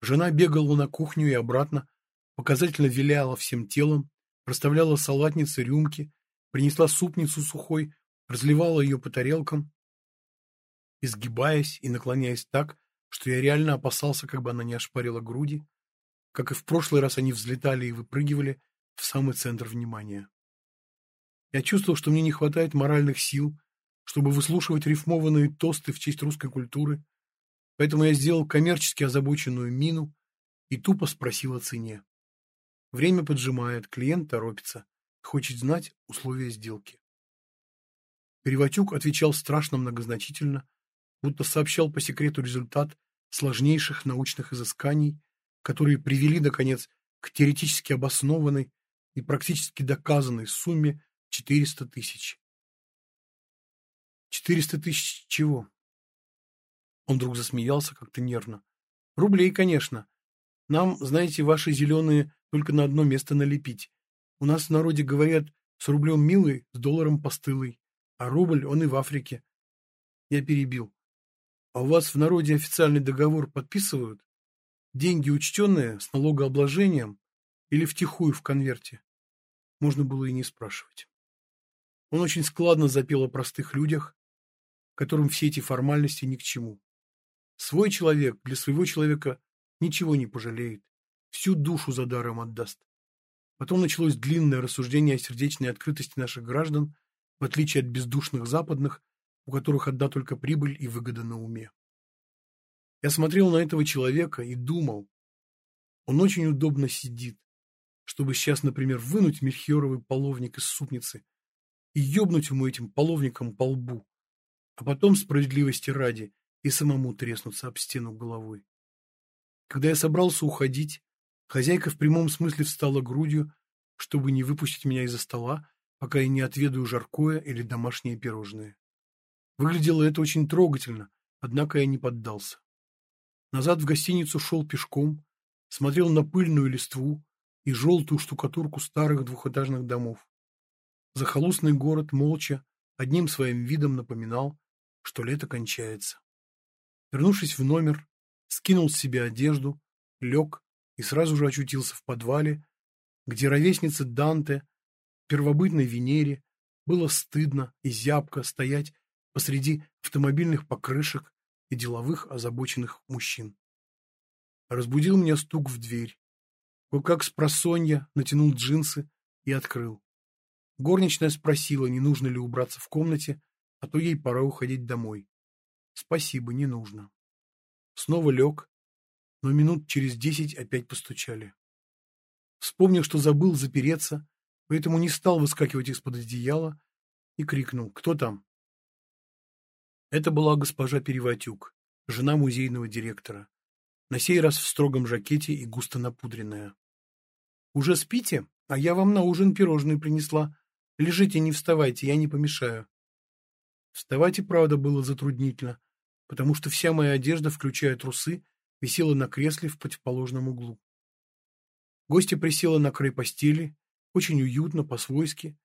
Speaker 1: Жена бегала на кухню и обратно, показательно виляла всем телом, расставляла салатницы, рюмки, принесла супницу сухой, разливала ее по тарелкам, изгибаясь и наклоняясь так, что я реально опасался, как бы она не ошпарила груди, как и в прошлый раз они взлетали и выпрыгивали в самый центр внимания. Я чувствовал, что мне не хватает моральных сил, чтобы выслушивать рифмованные тосты в честь русской культуры, поэтому я сделал коммерчески озабоченную мину и тупо спросил о цене. Время поджимает, клиент торопится, хочет знать условия сделки. Переватюк отвечал страшно многозначительно, будто сообщал по секрету результат сложнейших научных изысканий, которые привели, наконец, к теоретически обоснованной и практически доказанной сумме 400 тысяч. 400 тысяч чего? Он вдруг засмеялся как-то нервно. Рублей, конечно. Нам, знаете, ваши зеленые только на одно место налепить. У нас в народе говорят, с рублем милый, с долларом постылый. А рубль, он и в Африке. Я перебил. А у вас в народе официальный договор подписывают? Деньги учтенные, с налогообложением или втихую в конверте? Можно было и не спрашивать. Он очень складно запел о простых людях, которым все эти формальности ни к чему. Свой человек для своего человека ничего не пожалеет, всю душу за даром отдаст. Потом началось длинное рассуждение о сердечной открытости наших граждан, в отличие от бездушных западных, у которых одна только прибыль и выгода на уме. Я смотрел на этого человека и думал, он очень удобно сидит, чтобы сейчас, например, вынуть мельхиоровый половник из супницы и ёбнуть ему этим половником по лбу, а потом, справедливости ради, и самому треснуться об стену головой. Когда я собрался уходить, хозяйка в прямом смысле встала грудью, чтобы не выпустить меня из-за стола, пока я не отведаю жаркое или домашнее пирожное. Выглядело это очень трогательно, однако я не поддался. Назад в гостиницу шел пешком, смотрел на пыльную листву и желтую штукатурку старых двухэтажных домов. захолустный город молча, одним своим видом напоминал, что лето кончается. Вернувшись в номер, скинул с себя одежду, лег и сразу же очутился в подвале, где ровеснице Данте, первобытной Венере, было стыдно и зябко стоять посреди автомобильных покрышек и деловых озабоченных мужчин. Разбудил меня стук в дверь. Кое-как с просонья натянул джинсы и открыл. Горничная спросила, не нужно ли убраться в комнате, а то ей пора уходить домой. Спасибо, не нужно. Снова лег, но минут через десять опять постучали. Вспомнил, что забыл запереться, поэтому не стал выскакивать из-под одеяла и крикнул «Кто там?». Это была госпожа Переватюк, жена музейного директора, на сей раз в строгом жакете и густо напудренная. «Уже спите? А я вам на ужин пирожные принесла. Лежите, не вставайте, я не помешаю». Вставать и правда было затруднительно, потому что вся моя одежда, включая трусы, висела на кресле в противоположном углу. Гостья присела на край постели, очень уютно, по-свойски,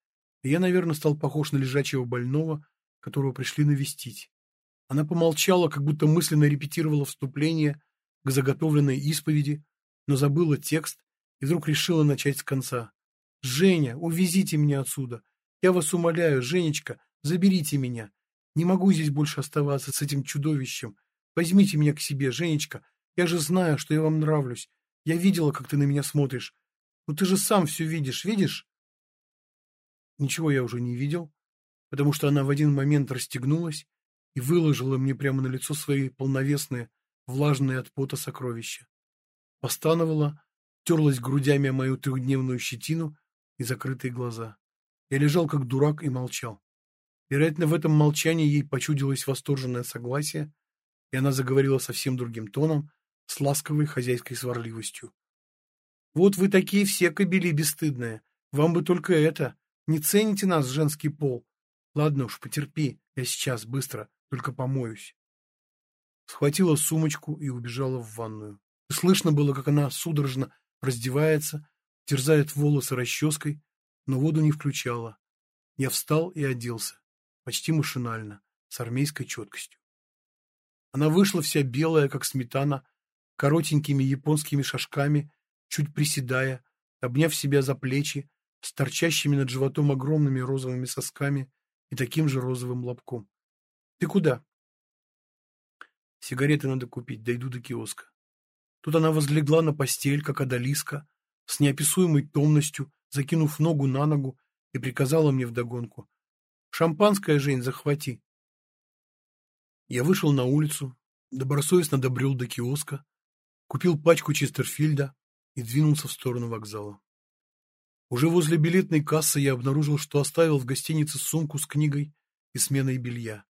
Speaker 1: и я, наверное, стал похож на лежачего больного, которого пришли навестить. Она помолчала, как будто мысленно репетировала вступление к заготовленной исповеди, но забыла текст и вдруг решила начать с конца. «Женя, увезите меня отсюда! Я вас умоляю, Женечка, заберите меня! Не могу здесь больше оставаться с этим чудовищем! Возьмите меня к себе, Женечка! Я же знаю, что я вам нравлюсь! Я видела, как ты на меня смотришь! Ну ты же сам все видишь, видишь?» Ничего я уже не видел, потому что она в один момент расстегнулась и выложила мне прямо на лицо свои полновесные, влажные от пота сокровища. Постановала, терлась грудями о мою трехдневную щетину и закрытые глаза. Я лежал как дурак и молчал. Вероятно, в этом молчании ей почудилось восторженное согласие, и она заговорила совсем другим тоном, с ласковой хозяйской сварливостью. «Вот вы такие все кобели бесстыдные. Вам бы только это. Не цените нас, женский пол. Ладно уж, потерпи, я сейчас, быстро, только помоюсь». Схватила сумочку и убежала в ванную. Слышно было, как она судорожно раздевается, терзает волосы расческой, но воду не включала. Я встал и оделся, почти машинально, с армейской четкостью. Она вышла вся белая, как сметана, коротенькими японскими шажками, чуть приседая, обняв себя за плечи, с торчащими над животом огромными розовыми сосками и таким же розовым лобком. — Ты куда? — Сигареты надо купить, дойду до киоска. Тут она возлегла на постель, как одолиска, с неописуемой томностью, закинув ногу на ногу, и приказала мне вдогонку. «Шампанское, Жень, захвати». Я вышел на улицу, добросовестно добрел до киоска, купил пачку Честерфильда и двинулся в сторону вокзала. Уже возле билетной кассы я обнаружил, что оставил в гостинице сумку с книгой и сменой белья.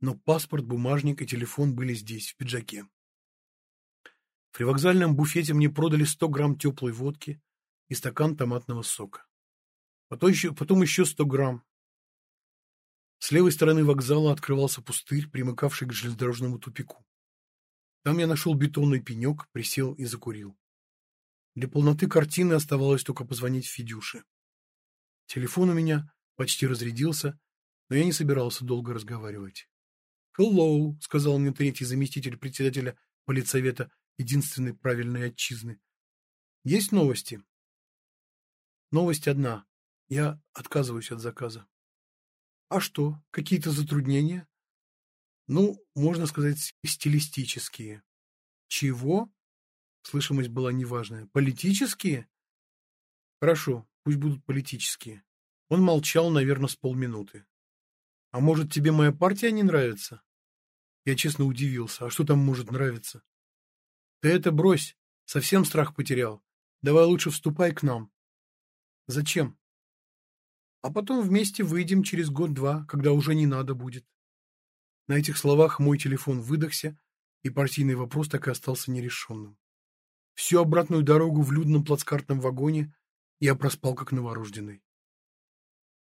Speaker 1: Но паспорт, бумажник и телефон были здесь, в пиджаке. В привокзальном буфете мне продали 100 грамм теплой водки и стакан томатного сока. Потом еще, потом еще 100 грамм. С левой стороны вокзала открывался пустырь, примыкавший к железнодорожному тупику. Там я нашел бетонный пенек, присел и закурил. Для полноты картины оставалось только позвонить Федюше. Телефон у меня почти разрядился, но я не собирался долго разговаривать. «Hello», — сказал мне третий заместитель председателя политсовета единственной правильной отчизны. Есть новости? Новость одна. Я отказываюсь от заказа. А что, какие-то затруднения? Ну, можно сказать, стилистические. Чего? Слышимость была неважная. Политические? Хорошо, пусть будут политические. Он молчал, наверное, с полминуты. А может, тебе моя партия не нравится? Я честно удивился. А что там может нравиться? Ты это брось, совсем страх потерял. Давай лучше вступай к нам. Зачем? А потом вместе выйдем через год-два, когда уже не надо будет. На этих словах мой телефон выдохся, и партийный вопрос так и остался нерешенным. Всю обратную дорогу в людном плацкартном вагоне я проспал как новорожденный.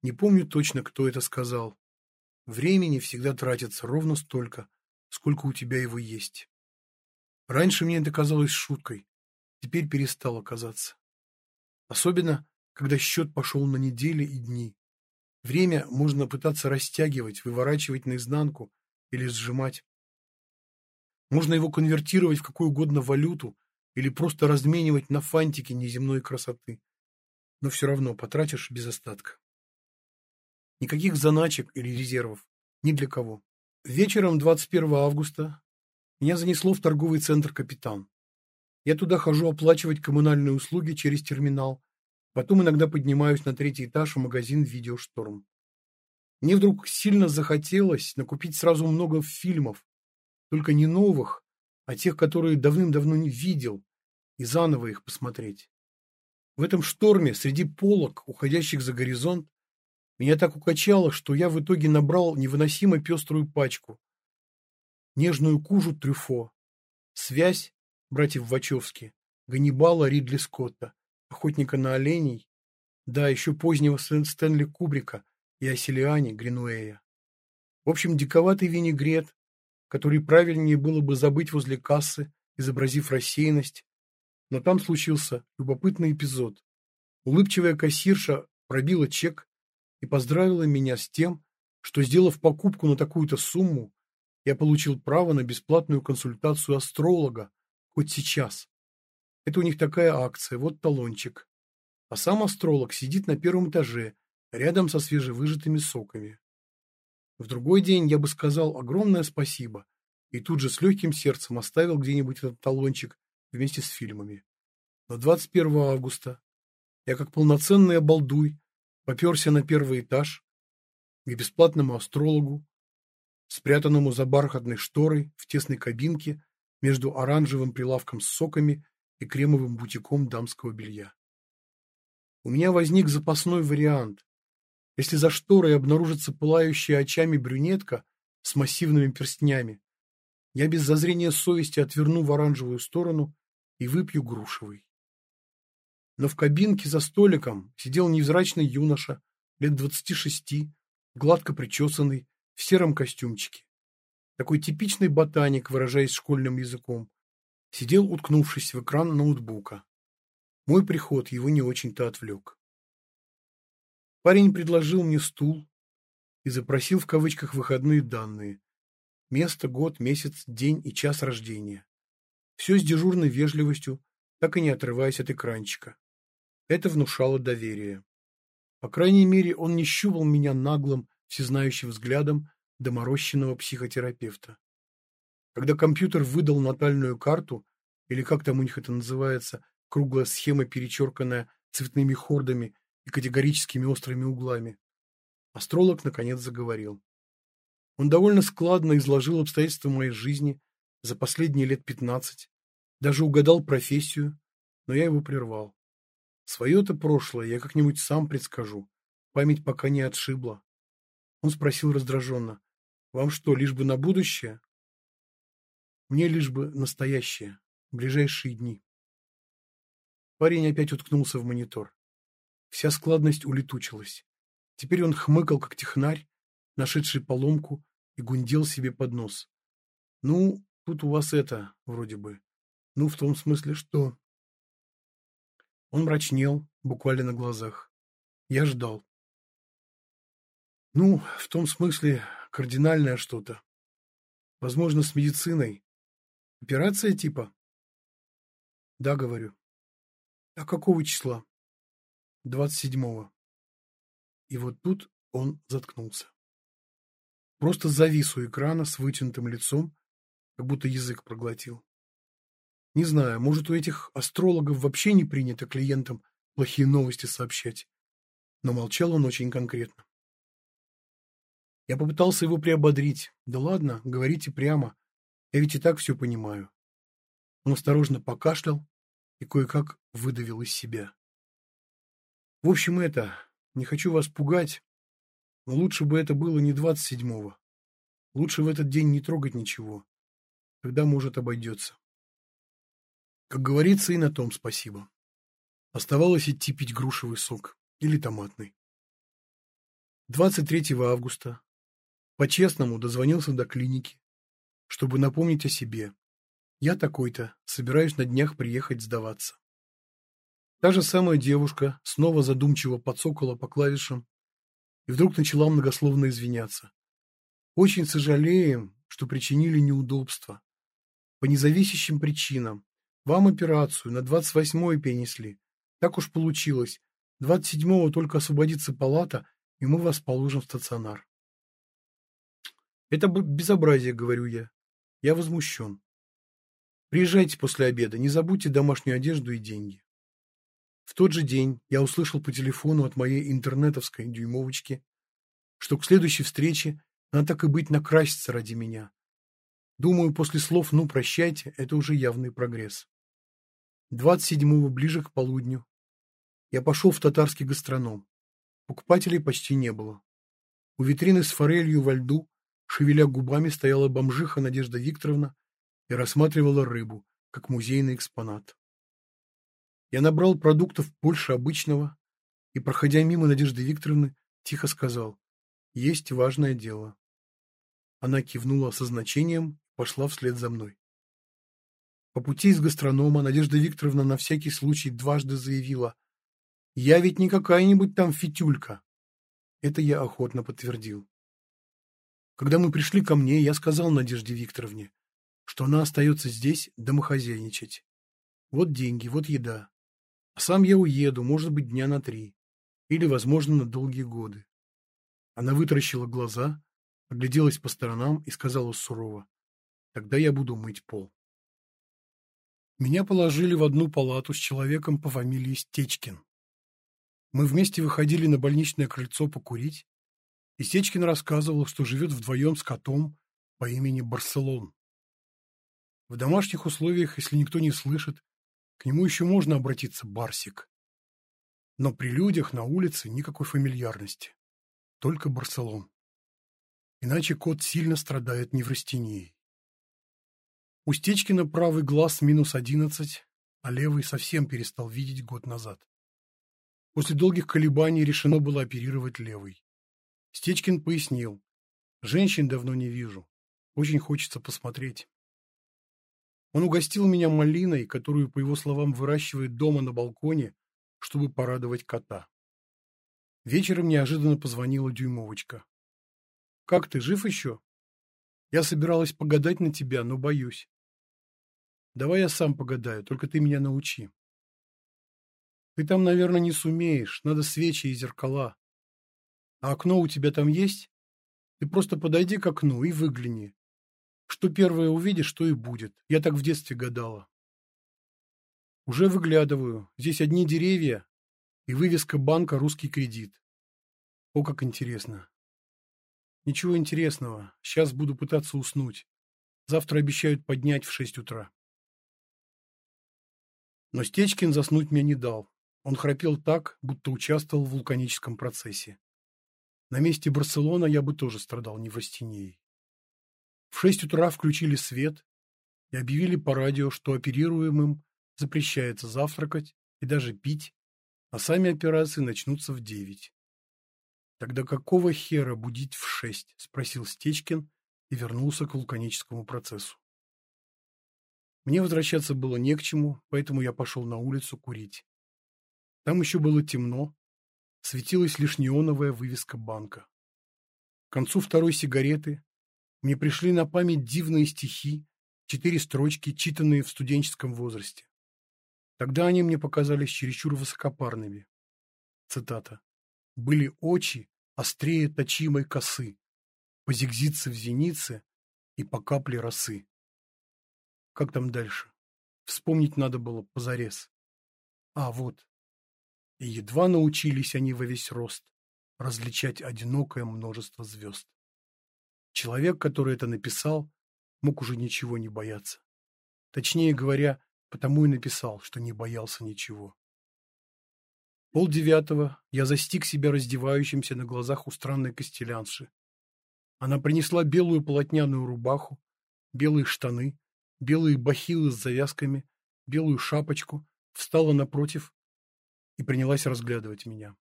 Speaker 1: Не помню точно, кто это сказал. Времени всегда тратится ровно столько, сколько у тебя его есть. Раньше мне это казалось шуткой, теперь перестало казаться. Особенно, когда счет пошел на недели и дни. Время можно пытаться растягивать, выворачивать наизнанку или сжимать. Можно его конвертировать в какую угодно валюту или просто разменивать на фантики неземной красоты. Но все равно потратишь без остатка. Никаких заначек или резервов. Ни для кого. Вечером 21 августа меня занесло в торговый центр «Капитан». Я туда хожу оплачивать коммунальные услуги через терминал, потом иногда поднимаюсь на третий этаж в магазин «Видеошторм». Мне вдруг сильно захотелось накупить сразу много фильмов, только не новых, а тех, которые давным-давно не видел, и заново их посмотреть. В этом шторме, среди полок, уходящих за горизонт, меня так укачало, что я в итоге набрал невыносимо пеструю пачку. Нежную кужу Трюфо, связь братьев Вачовски, Ганнибала Ридли Скотта, охотника на оленей, да, еще позднего Стэнли Кубрика и Оселиани Гринуэя. В общем, диковатый винегрет, который правильнее было бы забыть возле кассы, изобразив рассеянность, но там случился любопытный эпизод. Улыбчивая кассирша пробила чек и поздравила меня с тем, что, сделав покупку на такую-то сумму, я получил право на бесплатную консультацию астролога хоть сейчас. Это у них такая акция, вот талончик. А сам астролог сидит на первом этаже, рядом со свежевыжатыми соками. В другой день я бы сказал огромное спасибо и тут же с легким сердцем оставил где-нибудь этот талончик вместе с фильмами. Но 21 августа я как полноценный обалдуй поперся на первый этаж к бесплатному астрологу, спрятанному за бархатной шторой в тесной кабинке между оранжевым прилавком с соками и кремовым бутиком дамского белья. У меня возник запасной вариант. Если за шторой обнаружится пылающая очами брюнетка с массивными перстнями, я без зазрения совести отверну в оранжевую сторону и выпью грушевый. Но в кабинке за столиком сидел невзрачный юноша, лет двадцати шести, гладко причесанный, в сером костюмчике. Такой типичный ботаник, выражаясь школьным языком, сидел, уткнувшись в экран ноутбука. Мой приход его не очень-то отвлек. Парень предложил мне стул и запросил в кавычках выходные данные. Место, год, месяц, день и час рождения. Все с дежурной вежливостью, так и не отрываясь от экранчика. Это внушало доверие. По крайней мере, он не щупал меня наглым, всезнающим взглядом доморощенного психотерапевта. Когда компьютер выдал натальную карту, или как там у них это называется, круглая схема, перечерканная цветными хордами и категорическими острыми углами, астролог наконец заговорил. Он довольно складно изложил обстоятельства моей жизни за последние лет пятнадцать, даже угадал профессию, но я его прервал. Свое-то прошлое я как-нибудь сам предскажу. Память пока не отшибла. Он спросил раздраженно. Вам что, лишь бы на будущее? Мне лишь бы настоящее. Ближайшие дни. Парень опять уткнулся в монитор. Вся складность улетучилась. Теперь он хмыкал, как технарь, нашедший поломку, и гундел себе под нос. Ну, тут у вас это, вроде бы. Ну, в том смысле, что... Он мрачнел, буквально на глазах. Я ждал. Ну, в том смысле, кардинальное что-то. Возможно, с медициной. Операция типа? Да, говорю. А какого числа? Двадцать седьмого. И вот тут он заткнулся. Просто завис у экрана с вытянутым лицом, как будто язык проглотил. Не знаю, может, у этих астрологов вообще не принято клиентам плохие новости сообщать. Но молчал он очень конкретно. Я попытался его приободрить. Да ладно, говорите прямо. Я ведь и так все понимаю. Он осторожно покашлял и кое-как выдавил из себя. В общем, это, не хочу вас пугать, но лучше бы это было не двадцать седьмого. Лучше в этот день не трогать ничего. Тогда, может, обойдется. Как говорится, и на том спасибо. Оставалось идти пить грушевый сок или томатный. 23 августа по-честному дозвонился до клиники, чтобы напомнить о себе. Я такой-то, собираюсь на днях приехать сдаваться. Та же самая девушка снова задумчиво подсокала по клавишам и вдруг начала многословно извиняться. Очень сожалеем, что причинили неудобства. По независящим причинам. Вам операцию на 28-е перенесли. Так уж получилось. 27-го только освободится палата, и мы вас положим в стационар. Это безобразие, говорю я. Я возмущен. Приезжайте после обеда, не забудьте домашнюю одежду и деньги. В тот же день я услышал по телефону от моей интернетовской дюймовочки, что к следующей встрече она так и быть накрасится ради меня. Думаю, после слов «ну, прощайте» это уже явный прогресс. 27-го ближе к полудню я пошел в татарский гастроном. Покупателей почти не было. У витрины с форелью во льду, шевеля губами, стояла бомжиха Надежда Викторовна и рассматривала рыбу, как музейный экспонат. Я набрал продуктов больше обычного и, проходя мимо Надежды Викторовны, тихо сказал «Есть важное дело». Она кивнула со значением и пошла вслед за мной. По пути из гастронома Надежда Викторовна на всякий случай дважды заявила «Я ведь не какая-нибудь там фитюлька». Это я охотно подтвердил. Когда мы пришли ко мне, я сказал Надежде Викторовне, что она остается здесь домохозяйничать. Вот деньги, вот еда. Сам я уеду, может быть, дня на три. Или, возможно, на долгие годы. Она вытаращила глаза, огляделась по сторонам и сказала сурово. Тогда я буду мыть пол. Меня положили в одну палату с человеком по фамилии Стечкин. Мы вместе выходили на больничное крыльцо покурить, и Стечкин рассказывал, что живет вдвоем с котом по имени Барселон. В домашних условиях, если никто не слышит, к нему еще можно обратиться Барсик. Но при людях на улице никакой фамильярности. Только Барселон. Иначе кот сильно страдает неврастенией. У Стечкина правый глаз минус одиннадцать, а левый совсем перестал видеть год назад. После долгих колебаний решено было оперировать левый. Стечкин пояснил. Женщин давно не вижу. Очень хочется посмотреть. Он угостил меня малиной, которую, по его словам, выращивает дома на балконе, чтобы порадовать кота. Вечером неожиданно позвонила Дюймовочка. «Как ты, жив еще?» «Я собиралась погадать на тебя, но боюсь». «Давай я сам погадаю, только ты меня научи». «Ты там, наверное, не сумеешь, надо свечи и зеркала. А окно у тебя там есть? Ты просто подойди к окну и выгляни. Что первое увидишь, то и будет. Я так в детстве гадала. Уже выглядываю. Здесь одни деревья и вывеска банка «Русский кредит». О, как интересно. Ничего интересного. Сейчас буду пытаться уснуть. Завтра обещают поднять в шесть утра. Но Стечкин заснуть мне не дал. Он храпел так, будто участвовал в вулканическом процессе. На месте Барселона я бы тоже страдал неврастенией. В шесть утра включили свет и объявили по радио, что оперируемым запрещается завтракать и даже пить, а сами операции начнутся в девять. «Тогда какого хера будить в шесть?» – спросил Стечкин и вернулся к вулканическому процессу. Мне возвращаться было не к чему, поэтому я пошел на улицу курить. Там еще было темно, светилась лишь неоновая вывеска банка. К концу второй сигареты мне пришли на память дивные стихи, четыре строчки, читанные в студенческом возрасте. Тогда они мне показались чересчур высокопарными. Цитата. «Были очи острее точимой косы, позигзиться в зенице и по капле росы». Как там дальше? Вспомнить надо было позарез. А, вот. И едва научились они во весь рост различать одинокое множество звезд. Человек, который это написал, мог уже ничего не бояться. Точнее говоря, потому и написал, что не боялся ничего. Пол девятого я застиг себя раздевающимся на глазах у странной костелянши. Она принесла белую полотняную рубаху, белые штаны, белые бахилы с завязками, белую шапочку, встала напротив и принялась разглядывать меня.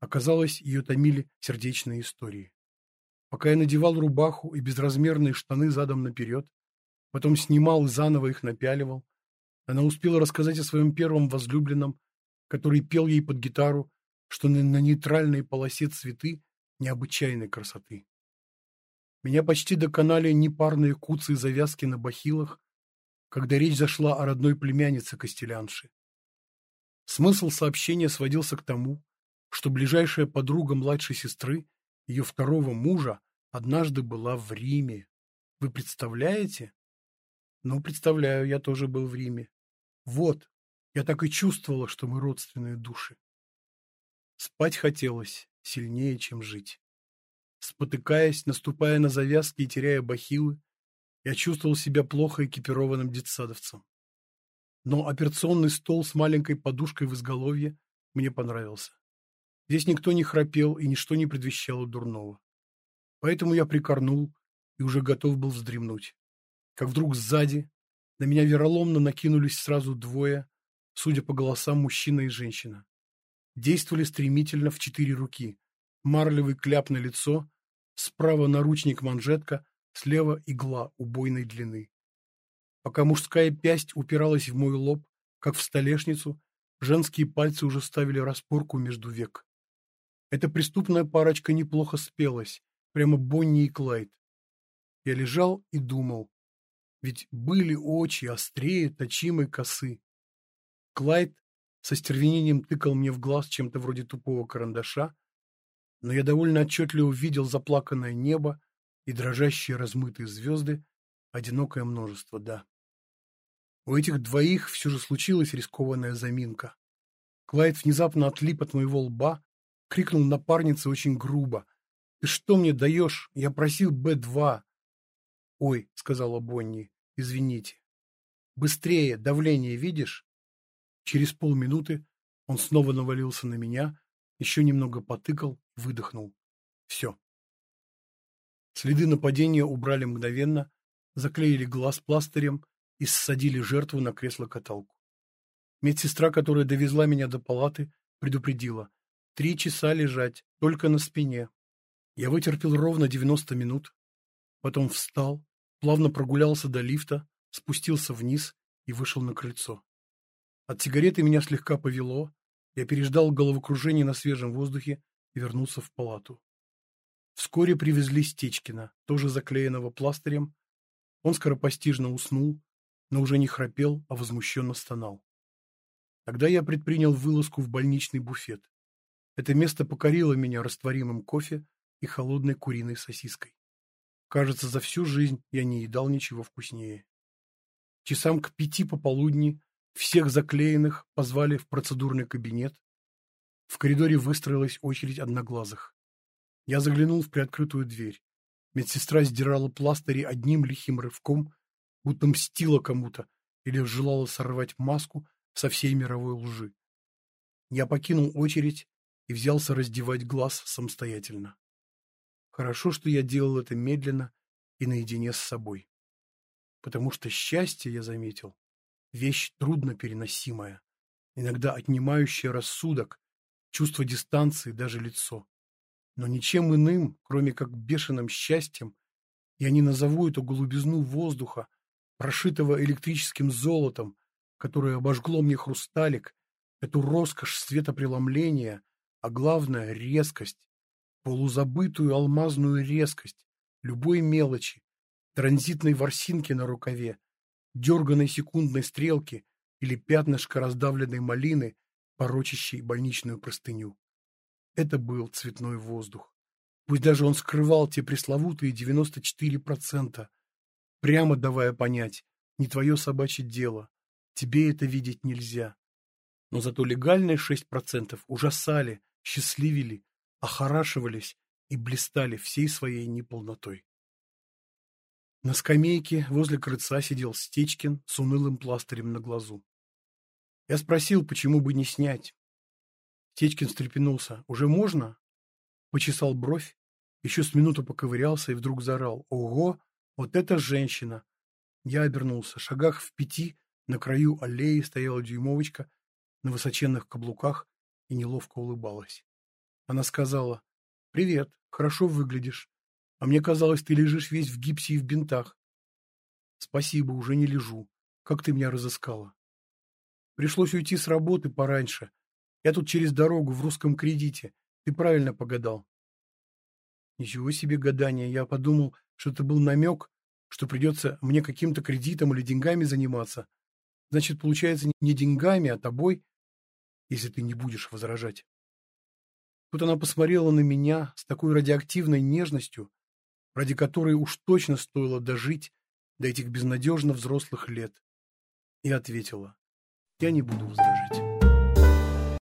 Speaker 1: Оказалось, ее томили сердечные истории. Пока я надевал рубаху и безразмерные штаны задом наперед, потом снимал и заново их напяливал, она успела рассказать о своем первом возлюбленном, который пел ей под гитару, что на, на нейтральной полосе цветы необычайной красоты. Меня почти доконали непарные куцы и завязки на бахилах, когда речь зашла о родной племяннице Костелянши. Смысл сообщения сводился к тому, что ближайшая подруга младшей сестры, ее второго мужа, однажды была в Риме. Вы представляете? Ну, представляю, я тоже был в Риме. Вот, я так и чувствовала, что мы родственные души. Спать хотелось сильнее, чем жить. Спотыкаясь, наступая на завязки и теряя бахилы, я чувствовал себя плохо экипированным детсадовцем. Но операционный стол с маленькой подушкой в изголовье мне понравился. Здесь никто не храпел и ничто не предвещало дурного. Поэтому я прикорнул и уже готов был вздремнуть. Как вдруг сзади на меня вероломно накинулись сразу двое, судя по голосам мужчина и женщина. Действовали стремительно в четыре руки. Марлевый кляп на лицо, справа наручник-манжетка, слева игла убойной длины. Пока мужская пясть упиралась в мой лоб, как в столешницу, женские пальцы уже ставили распорку между век. Эта преступная парочка неплохо спелась, прямо Бонни и Клайд. Я лежал и думал, ведь были очи острее точимой косы. Клайд со стервенением тыкал мне в глаз чем-то вроде тупого карандаша, но я довольно отчетливо видел заплаканное небо и дрожащие размытые звезды, одинокое множество, да. У этих двоих все же случилась рискованная заминка. Клайд внезапно отлип от моего лба, крикнул напарнице очень грубо. «Ты что мне даешь? Я просил Б-2!» «Ой», — сказала Бонни, — «извините». «Быстрее! Давление видишь?» Через полминуты он снова навалился на меня, еще немного потыкал, выдохнул. Все. Следы нападения убрали мгновенно, заклеили глаз пластырем и ссадили жертву на кресло-каталку. Медсестра, которая довезла меня до палаты, предупредила. Три часа лежать, только на спине. Я вытерпел ровно 90 минут, потом встал, плавно прогулялся до лифта, спустился вниз и вышел на крыльцо. От сигареты меня слегка повело, я переждал головокружение на свежем воздухе и вернулся в палату. Вскоре привезли Стечкина, тоже заклеенного пластырем. Он скоропостижно уснул, но уже не храпел, а возмущенно стонал. Тогда я предпринял вылазку в больничный буфет. Это место покорило меня растворимым кофе и холодной куриной сосиской. Кажется, за всю жизнь я не едал ничего вкуснее. Часам к пяти пополудни всех заклеенных позвали в процедурный кабинет. В коридоре выстроилась очередь одноглазых. Я заглянул в приоткрытую дверь. Медсестра сдирала пластыри одним лихим рывком, будто мстила кому-то или желала сорвать маску со всей мировой лжи. Я покинул очередь и взялся раздевать глаз самостоятельно. Хорошо, что я делал это медленно и наедине с собой. Потому что счастье, я заметил, вещь трудно переносимая, иногда отнимающая рассудок, чувство дистанции, даже лицо. Но ничем иным, кроме как бешеным счастьем, я не назову эту голубизну воздуха, прошитого электрическим золотом, которое обожгло мне хрусталик, эту роскошь светопреломления, а главное — резкость, полузабытую алмазную резкость любой мелочи, транзитной ворсинки на рукаве, дерганой секундной стрелки или пятнышко раздавленной малины, порочащей больничную простыню. Это был цветной воздух. Пусть даже он скрывал те пресловутые 94%, прямо давая понять, не твое собачье дело, тебе это видеть нельзя. Но зато легальные 6% ужасали, счастливили, охорашивались и блистали всей своей неполнотой. На скамейке возле крыльца сидел Стечкин с унылым пластырем на глазу. Я спросил, почему бы не снять. Стечкин встрепенулся. «Уже можно?» Почесал бровь, еще с минуту поковырялся и вдруг заорал. «Ого! Вот это женщина!» Я обернулся. Шагах в пяти на краю аллеи стояла дюймовочка на высоченных каблуках и неловко улыбалась. Она сказала, «Привет, хорошо выглядишь. А мне казалось, ты лежишь весь в гипсе и в бинтах». «Спасибо, уже не лежу. Как ты меня разыскала?» «Пришлось уйти с работы пораньше. Я тут через дорогу в русском кредите. Ты правильно погадал». Ничего себе гадание. Я подумал, что это был намек, что придется мне каким-то кредитом или деньгами заниматься. Значит, получается, не деньгами, а тобой, если ты не будешь возражать. Тут она посмотрела на меня с такой радиоактивной нежностью, ради которой уж точно стоило дожить до этих безнадежно взрослых лет, и ответила, я не буду возражать.